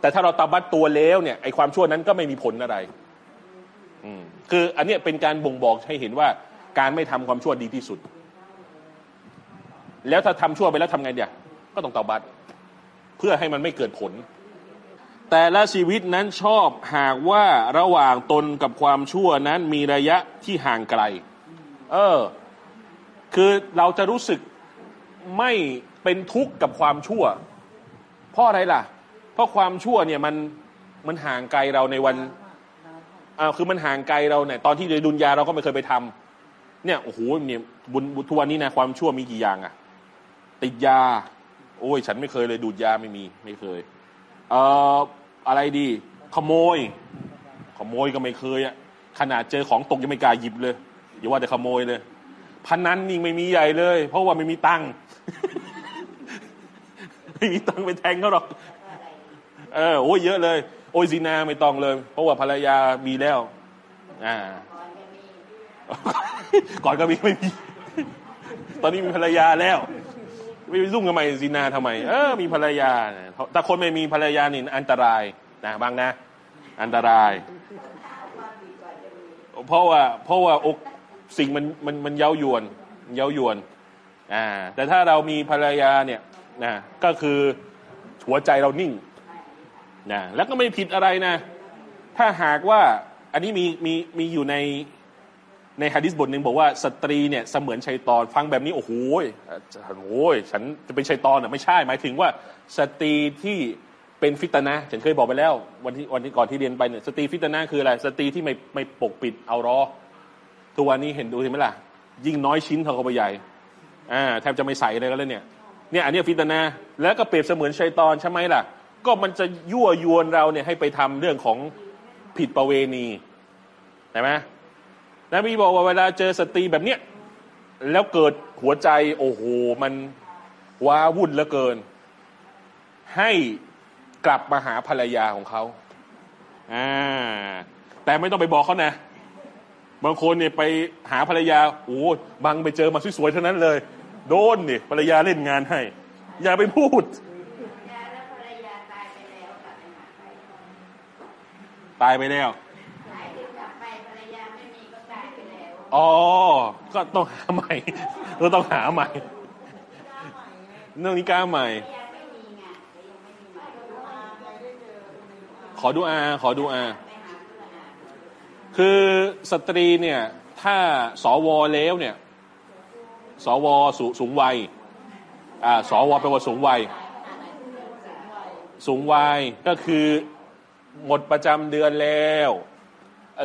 Speaker 1: แต่ถ้าเราตาบัดตัวแล้วเนี่ยไอ้ความชั่วนั้นก็ไม่มีผลอะไร อืมคืออันเนี้ยเป็นการบ่งบอกให้เห็นว่าการไม่ทำความชั่วดีที่สุด แล้วถ้าทำชั่วไปแล้วทำไงเดียก็ต้องตาบัดเพื่อให้มันไม่เกิดผล แต่ละชีวิตนั้นชอบหากว่าระหว่างตนกับความชั่วนั้นมีระยะที่ห่างไกล เออ คือเราจะรู้สึกไม่เป็นทุกข์กับความชั่ว เพราะอะไรล่ะ เพราะความชั่วเนี่ยมันมันห่างไกลเราในวันอ่าคือมันห่างไกลเราเนี่ยตอนที่ในดุนยาเราก็ไม่เคยไปทำเนี่ยโอ้โหเนี่ยบุญทุกวันนี้นะความชั่วมีกี่อย่างอะ ติดยา โอ้ย ฉันไม่เคยเลยดูดยาไม่มี ไม่เคย เอ่ออะไรดี ขโมย ขโมยก็ไม่เคยอะขนาดเจอของตกยังไม่กล้าหยิบเลยอย่าว่าแต่ขโมยเลยพนันนี่ไม่มีใหญ่เลย เพราะว่าไม่มีตังค์ไม่มีตังค์ไปแทงเขาหรอก เออโอ้ยเยอะเลย โอ้ยซีนาไม่ต้องเลย เพราะว่าภรรยามีแล้ว อ่า ก่อนก็มีไม่มี ตอนนี้มีภรรยาแล้ว ไม่ไปยุ่งกับไมซีนาทำไม เออมีภรรยาแต่คนไม่มีภรรยานี่อันตรายนะบางนะ อันตราย เพราะว่าเพราะว่าอกสิ่งมันมันมันเย้ายวนเย้ายวนอ่าแต่ถ้าเรามีภรรยาเนี่ยนะก็คือหัวใจเรานิ่งนะแล้วก็ไม่ผิดอะไรนะ ถ้าหากว่าอันนี้มีมีมีอยู่ใน ในฮะดิษบทหนึ่งบอกว่าสตรีเนี่ยเสมือนชัยตอนฟังแบบนี้โอ้โหโอ้ยฉันจะเป็นชัยตอนอะไม่ใช่ หมายถึงว่าสตรีที่เป็นฟิตนะฉันเคยบอกไปแล้ว วันที่วันที่ก่อนที่เรียนไปเนี่ยสตรีฟิตนะคืออะไรสตรีที่ไม่ไม่ปกปิดเอารอทุกวันนี้เห็นดูเห็นไหมล่ะ ยิ่งน้อยชิ้นเท่ากับใหญ่อ่าแทบจะไม่ใส่เลยก็แล้วเนี่ยเนี่ยอันนี้ฟิตนะแล้วก็เปรียบเสมือนชัยตอนใช่ไหมล่ะ ก็มันจะยั่วยวนเราเนี่ยให้ไปทำเรื่องของผิดประเวณีใช่ไหม นบีบอกว่าเวลาเจอสตรีแบบเนี้ยแล้วเกิดหัวใจโอ้โหมันว้าวุ่นเหลือเกิน ให้กลับมาหาภรรยาของเขาอ่าแต่ไม่ต้องไปบอกเขานะ บางคนเนี่ยไปหาภรรยาโอ้บางไปเจอมาสวยๆเท่านั้นเลย โดนเนี่ยภรรยาเล่นงานให้ อย่าไปพูด ตายไปแล้ว อ๋อ ก็ต้องหาใหม่เราต้องหาใหม่ เรื่องนี้กล้าใหม่ ขอดูอา ขอดูอา คือสตรีเนี่ย ถ้าสวแล้วเนี่ย สวสสูงวัย อ่า สวแปลว่าสูงวัย สูงวัยก็คือหมดประจำเดือนแล้ว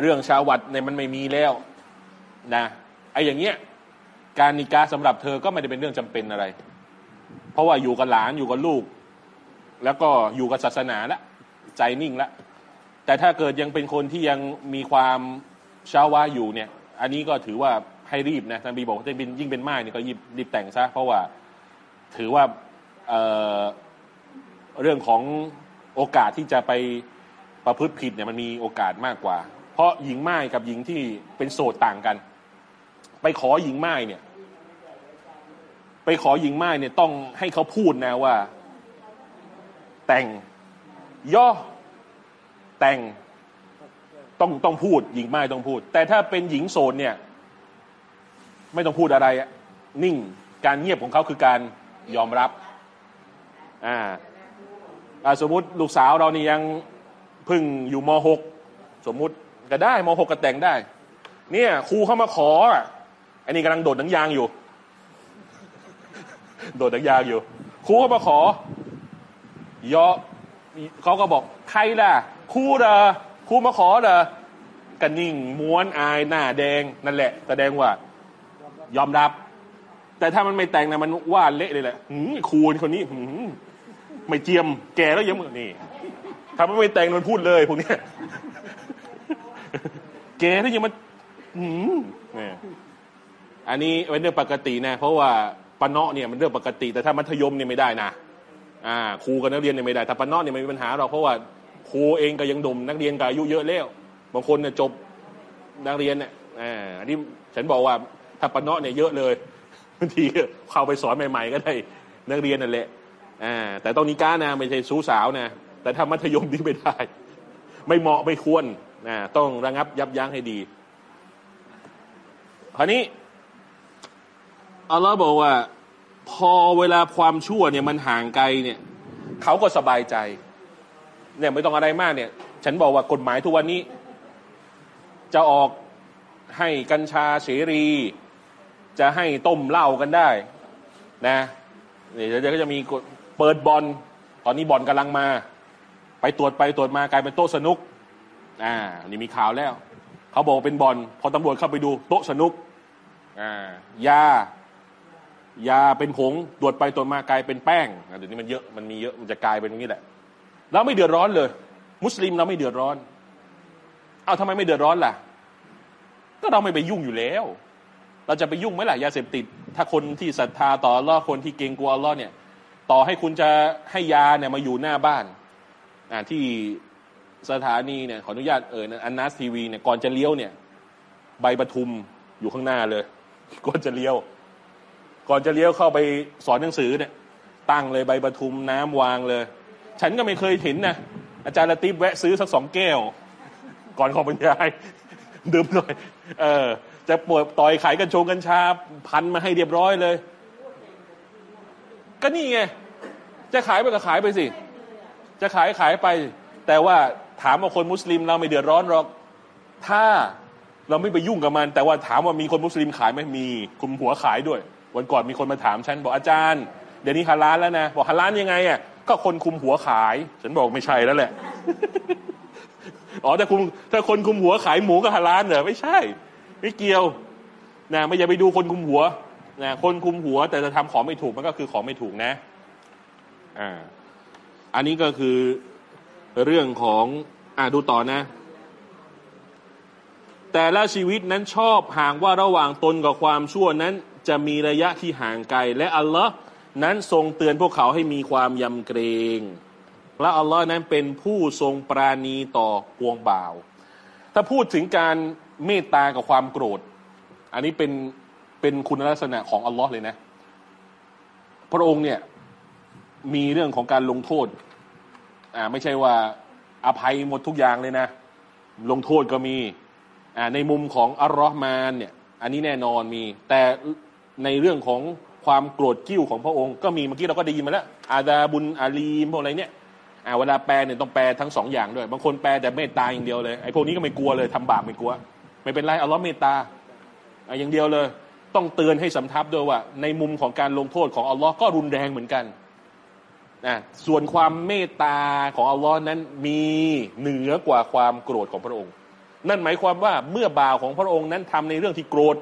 Speaker 1: เรื่องชาววัดเนี่ยมันไม่มีแล้ว นะไอ้อย่างเงี้ยการนิกาสำหรับเธอก็ไม่ได้เป็นเรื่องจำเป็นอะไร เพราะว่าอยู่กับหลานอยู่กับลูก แล้วก็อยู่กับศาสนาละใจนิ่งละแต่ถ้าเกิดยังเป็นคนที่ยังมีความชาวะอยู่เนี่ย อันนี้ก็ถือว่าให้รีบนะท่านบีบอกว่าเป็นยิ่งเป็นไม้เนี่ยก็รีบรีบแต่งซะเพราะว่าถือว่าเเรื่องของโอกาสที่จะไปประพฤติผิดเนี่ยมันมีโอกาสมากกว่า เพราะหญิงไม้กับหญิงที่เป็นโสดต่างกัน ไปขอหญิงไม้เนี่ย ไปขอหญิงไม้เนี่ยต้องให้เขาพูดนะว่า แต่ง ย่อ แต่ง ต้องต้องพูด หญิงไม้ต้องพูด แต่ถ้าเป็นหญิงโสดเนี่ย ไม่ต้องพูดอะไรนิ่งการเงียบของเขาคือการยอมรับ อ่าสมมุติลูกสาวเรานี่ยังพิ่งอยู่มหกสมมุติก็ได้มหกก็แต่งได้ เนี่ยครูเข้ามาขอ อันนี้กำลังโดดหนังยางอยู่ โดดหนังยางอยู่ ครูเข้ามาขอยอเขาก็บอกใครล่ะครูเหรอครูมาขอเหรอกันนิ่งม้วนอายหน้าแดงนั่นแหละ แสดงว่า ยอมรับ แต่ถ้ามันไม่แต่งนะมันว่าเละเลยแหละหืมครูคนนี้หืมไม่เจียม แกแล้วยังมือนี่ถ้ามันไม่แต่งมันพูดเลยพวกนี้แก่แล้วยังมันหืมเนี่ย อันนี้เป็นเรื่องปกตินะ เพราะว่าปนเนาะเนี่ยมันเรื่องปกติ แต่ถ้ามัธยมเนี่ยไม่ได้นะอ่าครูกับนักเรียนเนี่ยไม่ได้แต่ปนเนาะเนี่ยไม่มีปัญหาหรอกเพราะว่าครูเองก็ยังดมนักเรียนก็อายุเยอะแล้วบางคนเนี่ยจบนักเรียนเนี่ยอ่าอันนี้ฉันบอกว่าถ้าปนเนาะเนี่ยเยอะเลยบางทีเข้าไปสอนใหม่ ๆ ก็ได้นักเรียนนั่นแหละอ่าแต่ต้องนิก้านะไม่ใช่สู้สาวนะแต่ถ้ามัธยมนี่ไม่ได้ ไม่เหมาะไม่ควรนะต้องระงับยับยั้งให้ดีคราวนี้ อัลลอฮ์บอกว่า พอเวลาความชั่วเนี่ยมันห่างไกลเนี่ยเขาก็สบายใจ เนี่ยไม่ต้องอะไรมากเนี่ย ฉันบอกว่ากฎหมายทุกวันนี้ จะออกให้กัญชาเสรี จะให้ต้มเหล้ากันได้ นะเนี่ยเดี๋ยวก็จะมีเปิดบอลตอนนี้บอลกำลังมา ไปตรวจไปตรวจมากลายเป็นโต๊ะสนุกอ่านี่มีข่าวแล้ว เขาบอกเป็นบอลพอตำรวจเข้าไปดูโต๊ะสนุกอ่ายา ยาเป็นผงตรวจไปตรวจมากลายเป็นแป้งเดี๋ยวนี้มันเยอะมันมีเยอะมันจะกลายเป็นอย่างนี้แหละเราไม่เดือดร้อนเลย มุสลิมเราไม่เดือดร้อน เอาทำไมไม่เดือดร้อนล่ะ ก็เราไม่ไปยุ่งอยู่แล้ว เราจะไปยุ่งไหมล่ะยาเสพติด ถ้าคนที่ศรัทธาต่ออัลลอฮ์คนที่เกรงกลัวอัลลอฮ์เนี่ย ต่อให้คุณจะให้ยาเนี่ยมาอยู่หน้าบ้านอ่าที่สถานีเนี่ยขออนุญาตเอออันนัสทีวีเนี่ยก่อนจะเลี้ยวเนี่ย ใบปทุมอยู่ข้างหน้าเลยก่อนจะเลี้ยว ก่อนจะเลี้ยวเข้าไปสอนหนังสือเนี่ยตั้งเลยใบปทุมน้ำวางเลย ฉันก็ไม่เคยเห็นนะอาจารย์ละติบแวะซื้อสักสองแก้ว ก่อนขอบรรยายดื่มหน่อยเออจะปวดต่อยขายกัญชงกัญชาพันมาให้เรียบร้อยเลย ก็นี่ไงจะขายไปก็ขายไปสิ จะขายขายไป แต่ว่าถามว่าคนมุสลิมเราไม่เดือดร้อนหรอก ถ้าเราไม่ไปยุ่งกับมัน แต่ว่าถามว่ามีคนมุสลิมขายไหมมีคุมหัวขายด้วย วันก่อนมีคนมาถามฉันบอกอาจารย์ เดี๋ยวนี้ฮาลาลแล้วนะ บอกฮาลาลยังไงอะก็คนคุมหัวขาย ฉันบอกไม่ใช่แล้วแหละอ๋อแต่คุมถ้าคนคุมหัวขายหมูกับฮาลาลเหรอไม่ใช่ ไม่เกี่ยวนะไม่อย่าไปดูคนคุมหัวนะคนคุมหัวแต่จะทำของไม่ถูกมันก็คือของไม่ถูกนะอ่าอันนี้ก็คือเรื่องของอ่าดูต่อนะ แต่ละชีวิตนั้นชอบห่างว่าระหว่างตนกับความชั่วนั้น จะมีระยะที่ห่างไกล และอัลลอฮ์นั้นทรงเตือนพวกเขาให้มีความยำเกรงและอัลลอฮ์นั้นเป็นผู้ทรงปราณีต่อปวงบ่าว ถ้าพูดถึงการเมตตากับความโกรธ อันนี้เป็นเป็นคุณลักษณะของอัลลอฮ์เลยนะ พระองค์เนี่ยมีเรื่องของการลงโทษ อ่าไม่ใช่ว่าอภัยหมดทุกอย่างเลยนะ ลงโทษก็มี อ่าในมุมของอัลลอฮ์มานเนี่ย อันนี้แน่นอนมี แต่ ในเรื่องของความโกรธกิ้วของพระองค์ก็มีเมื่อกี้เราก็ได้ยินมาแล้วอาดาบุญอาลีมพวกอะไรเนี่ยอ่าเวลาแปลเนี่ยต้องแปลทั้งสองอย่างด้วย บางคนแปลแต่เมตตาอย่างเดียวเลยไอ้พวกนี้ก็ไม่กลัวเลยทำบาปไม่กลัว ไม่เป็นไรอัลลอฮ์เมตตาอย่างเดียวเลย ต้องเตือนให้สำทับด้วยว่า ในมุมของการลงโทษของอัลลอฮ์ก็รุนแรงเหมือนกันนะส่วนความเมตตาของอัลลอฮ์นั้นมีเหนือกว่าความโกรธของพระองค์ นั่นหมายความว่าเมื่อบ่าวของพระองค์นั้นทำในเรื่องที่โกรธ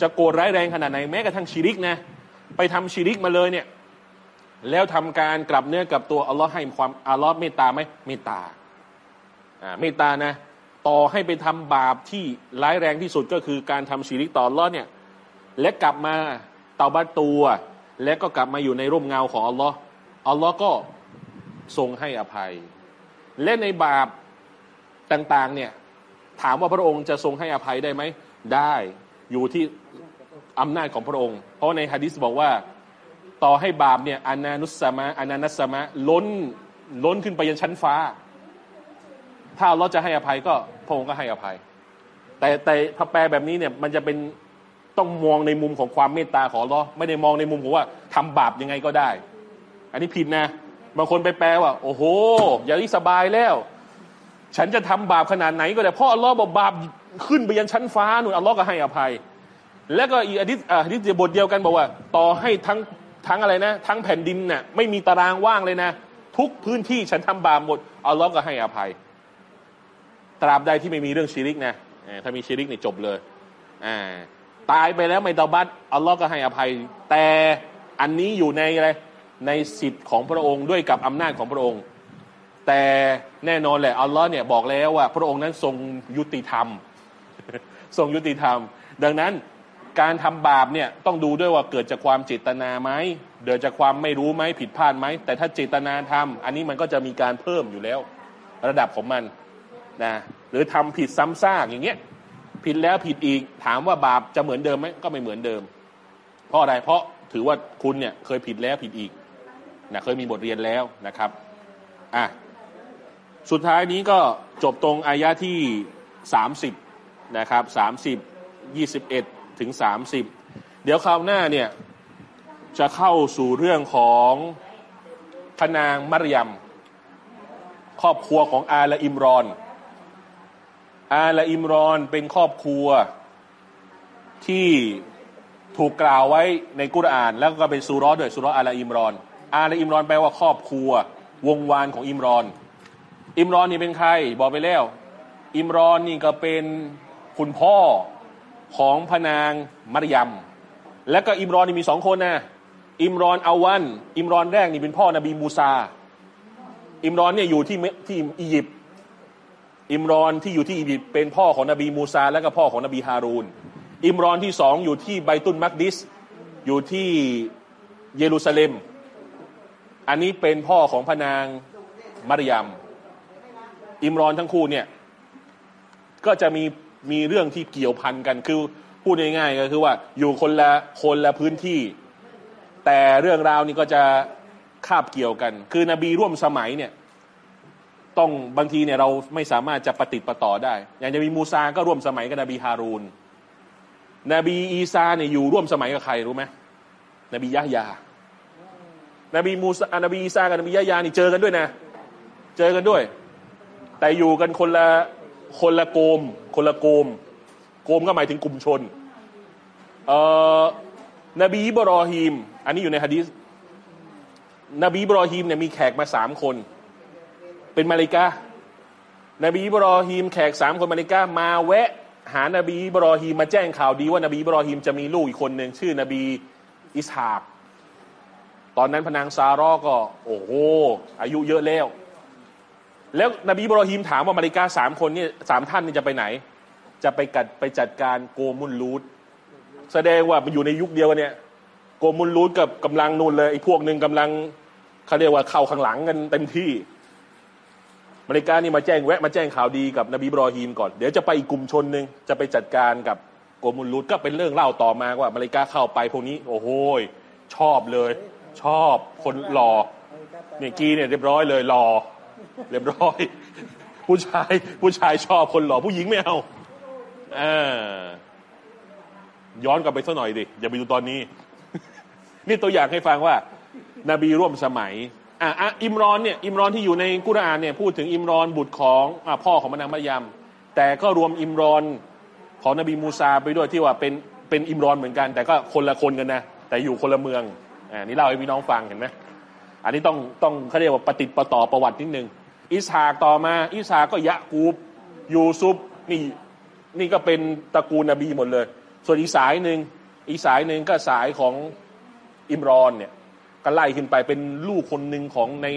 Speaker 1: จะโกรธร้ายแรงขนาดไหนแม้กระทั่งชิริกนะไปทำชิริกมาเลยเนี่ยแล้วทำการกลับเนื้อกลับตัวอัลลอฮ์ให้ความอัลลอฮ์เมตตาไหมเมตตาอ่าเมตตานะต่อให้ไปทำบาปที่ร้ายแรงที่สุดก็คือการทำชิริกต่ออัลลอฮ์เนี่ยและกลับมาเตาบัตตัว และก็กลับมาอยู่ในร่มเงาของอัลลอฮ์อัลลอฮ์ก็ทรงให้อภัย และในบาปต่างๆเนี่ยถามว่าพระองค์จะทรงให้อภัยได้ไหมได้อยู่ที่ อำนาจของพระองค์ เพราะในฮะดิษบอกว่าต่อให้บาปเนี่ยอนานุสมะอนานัสมะล้นล้นขึ้นไปยันชั้นฟ้า ถ้าเราจะให้อภัยก็พระองค์ก็ให้อภัย แต่แต่พระแปลแบบนี้เนี่ยมันจะเป็นต้องมองในมุมของความเมตตาของเราไม่ได้มองในมุมของว่าทำบาปยังไงก็ได้ อันนี้ผิดนะบางคนไปแปลว่า โอ้โห อย่ารีสบายแล้ว ฉันจะทำบาปขนาดไหนก็ได้เพราะอัลลอฮ์บอกบาปขึ้นไปยันชั้นฟ้านู่นอัลลอฮ์ก็ให้อภัย แล้วก็อีกอดิษอดิษบทเดียวกันบอกว่า ต่อให้ทั้งทั้งอะไรนะ ทั้งแผ่นดินน่ะไม่มีตารางว่างเลยนะ ทุกพื้นที่ฉันทำบาปหมดอัลลอฮ์ก็ให้อภัย ตราบใดที่ไม่มีเรื่องชิริกนะถ้ามีชิริกนี่จบเลยอ่าตายไปแล้วไม่ตอบัตอัลลอฮ์ก็ให้อภัย แต่อันนี้อยู่ในอะไรในสิทธิ์ของพระองค์ด้วยกับอำนาจของพระองค์ แต่แน่นอนแหละอัลลอฮ์เนี่ยบอกแล้วว่า พระองค์นั้นทรงยุติธรรม ทรงยุติธรรม ดังนั้น การทำบาปเนี่ยต้องดูด้วยว่าเกิดจากความเจตนาไหมเกิดจากความไม่รู้ไหมผิดพลาดไหมแต่ถ้าเจตนาทำอันนี้มันก็จะมีการเพิ่มอยู่แล้ว ระดับของมันนะหรือทำผิดซ้ำซากอย่างเงี้ยผิดแล้วผิดอีกถามว่าบาปจะเหมือนเดิมไหมก็ไม่เหมือนเดิม เพราะอะไรเพราะถือว่าคุณเนี่ยเคยผิดแล้วผิดอีกนะเคยมีบทเรียนแล้วนะครับอะสุดท้ายนี้ก็จบตรงอายะที่ 30นะครับ30 21 ถึง 30 เดี๋ยวคราวหน้าเนี่ยจะเข้าสู่เรื่องของพนางมารยม ครอบครัวของอาละอิมรอน อาละอิมรอนเป็นครอบครัวที่ถูกกล่าวไว้ในกุรอาน แล้วก็เป็นสุร้อด้วยสุร้ออาละอิมรอน อาละอิมรอนแปลว่าครอบครัว วงวานของอิมรอน อิมรอนนี่เป็นใคร บอกไปแล้ว อิมรอนนี่ก็เป็นคุณพ่อ ของพระนางมัรยัม และก็อิมรอนนี่มีสองคนนะอิมรอนอาวัน อิมรอนแรกนี่เป็นพ่อนบีมูซา อิมรอนเนี่ยอยู่ที่ที่อียิปต์อิมรอนที่อยู่ที่อียิปต์เป็นพ่อของนบีมูซา และก็พ่อของนบีฮารูนอิมรอนที่สองอยู่ที่ไบตุนมักดิส อยู่ที่เยรูซาเล็ม อันนี้เป็นพ่อของพนางมารยม อิมรอนทั้งคู่เนี่ยก็จะมี มีเรื่องที่เกี่ยวพันกันคือพูดง่ายๆก็คือว่าอยู่คนละคนละพื้นที่ แต่เรื่องราวนี้ก็จะคาบเกี่ยวกัน คือนบีร่วมสมัยเนี่ยต้องบางทีเนี่ยเราไม่สามารถจะปฏิติประต่อได้ อย่างนบีมูซาก็ร่วมสมัยกับนบีฮารูน นบีอีซาเนี่ยอยู่ร่วมสมัยกับใครรู้ไหมนบียะยา นบีมูซานบีอีซากับนบียะยานี่เจอกันด้วยนะ เจอกันด้วย แต่อยู่กันคนละ คนละโกม คนละโกม โกมก็หมายถึงกลุ่มชนเอ่อนบีบรอฮีม อันนี้อยู่ในฮะดีษนบีอิบรอฮีมเนี่ยมีแขกมาสามคน เป็นมาลิกานบีบรอฮีมแขกสามคนมาลิกามาแวะ หานบีบรอฮีมมาแจ้งข่าวดีว่านบีบรอฮีมจะมีลูกอีกคนหนึ่งชื่อนบีอิสฮาก ตอนนั้นพนางซารอก็ โอ้โหอายุเยอะแล้ว แล้วนบีบรอฮีมถามว่ามาริกาสามคนนี่สามท่านนี่จะไปไหน จะไปกัดไปจัดการโกมุลลูดแสดงว่ามันอยู่ในยุคเดียวกันเนี่ย โกมุลลูดกับกำลังนูนเลยไอ้พวกหนึ่งกำลังเขาเรียกว่าเข้าข้างหลังกันเต็มที่มาริกานี่มาแจ้งแวะมาแจ้งข่าวดีกับนบีบรอฮีมก่อนเดี๋ยวจะไปอีกกลุ่มชนหนึ่งจะไปจัดการกับโกมุลลูดก็เป็นเรื่องเล่าต่อมาว่ามาริกาเข้าไปพวกนี้ โอ้โหชอบเลย ชอบคนหล่อเนี่ยกีเนี่ยเรียบร้อยเลยหล่อ เรียบร้อย ผู้ชายผู้ชายชอบคนหล่อผู้หญิงไม่เอาอ่าย้อนกลับไปสักหน่อยดิอย่าไปดูตอนนี้ นี่ตัวอย่างให้ฟังว่านบีร่วมสมัยอะอะอิมรอนเนี่ยอิมรอนที่อยู่ในกุรอานเนี่ยพูดถึงอิมรอนบุตรของอพ่อของมานางมารยมแต่ก็รวมอิมรอนของนบีมูซาไปด้วยที่ว่าเป็นเป็นอิมรอนเหมือนกัน แต่ก็คนละคนกันนะแต่อยู่คนละเมืองอ่านี่เล่าให้พี่น้องฟังเห็นไหมอันนี้ต้องต้องเขาเรียกว่าปฏิติประต่อประวัตินิดนึง อิสฮากต่อมา อิสฮากก็ยะกูบ ยูซุปนี่นี่ก็เป็นตระกูลนบีหมดเลย ส่วนอีสายหนึ่งอีสายหนึ่งก็สายของอิมรอนเนี่ยก็ไล่ขึ้นไปเป็นลูกคนหนึ่งของใน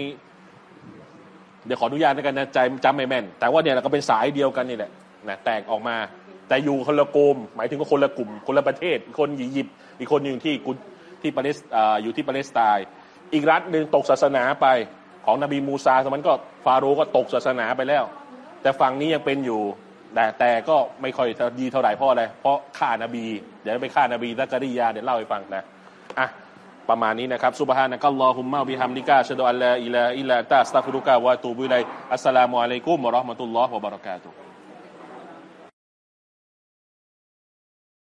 Speaker 1: เดี๋ยวขออนุญาตในการนะใจจำไม่แม่น แต่ว่าเนี่ยก็เป็นสายเดียวกันนี่แหละนะแตกออกมา แต่อยู่คนละโกม หมายถึงว่าคนละกลุ่ม คนละประเทศ คนอียิปต์อีกคนหนึ่งที่กุที่ปาเลสออยู่ที่ปาเลสไตน์อีกรัฐหนึ่งตกศาสนาไป ของนบีมูซาสมันก็ฟาโรห์ก็ตกศาสนาไปแล้ว แต่ฝั่งนี้ยังเป็นอยู่ แต่แต่ก็ไม่ค่อยดีเท่าไหร่เพราะอะไรเพราะฆ่านบี เดี๋ยวไปฆ่านบีซักริยาเดี๋ยวเล่าให้ฟังนะอะประมาณนี้นะครับซุบฮานะกัลลอฮุมมะบิฮัมดิกาชะดอัลลาอิลาอิลาตาสตัฆฟิรุกาวะตูบุไลอัสสลามุอะลัยกุมวะราะห์มะตุลลอฮ์วะบะเราะกาตุฮ์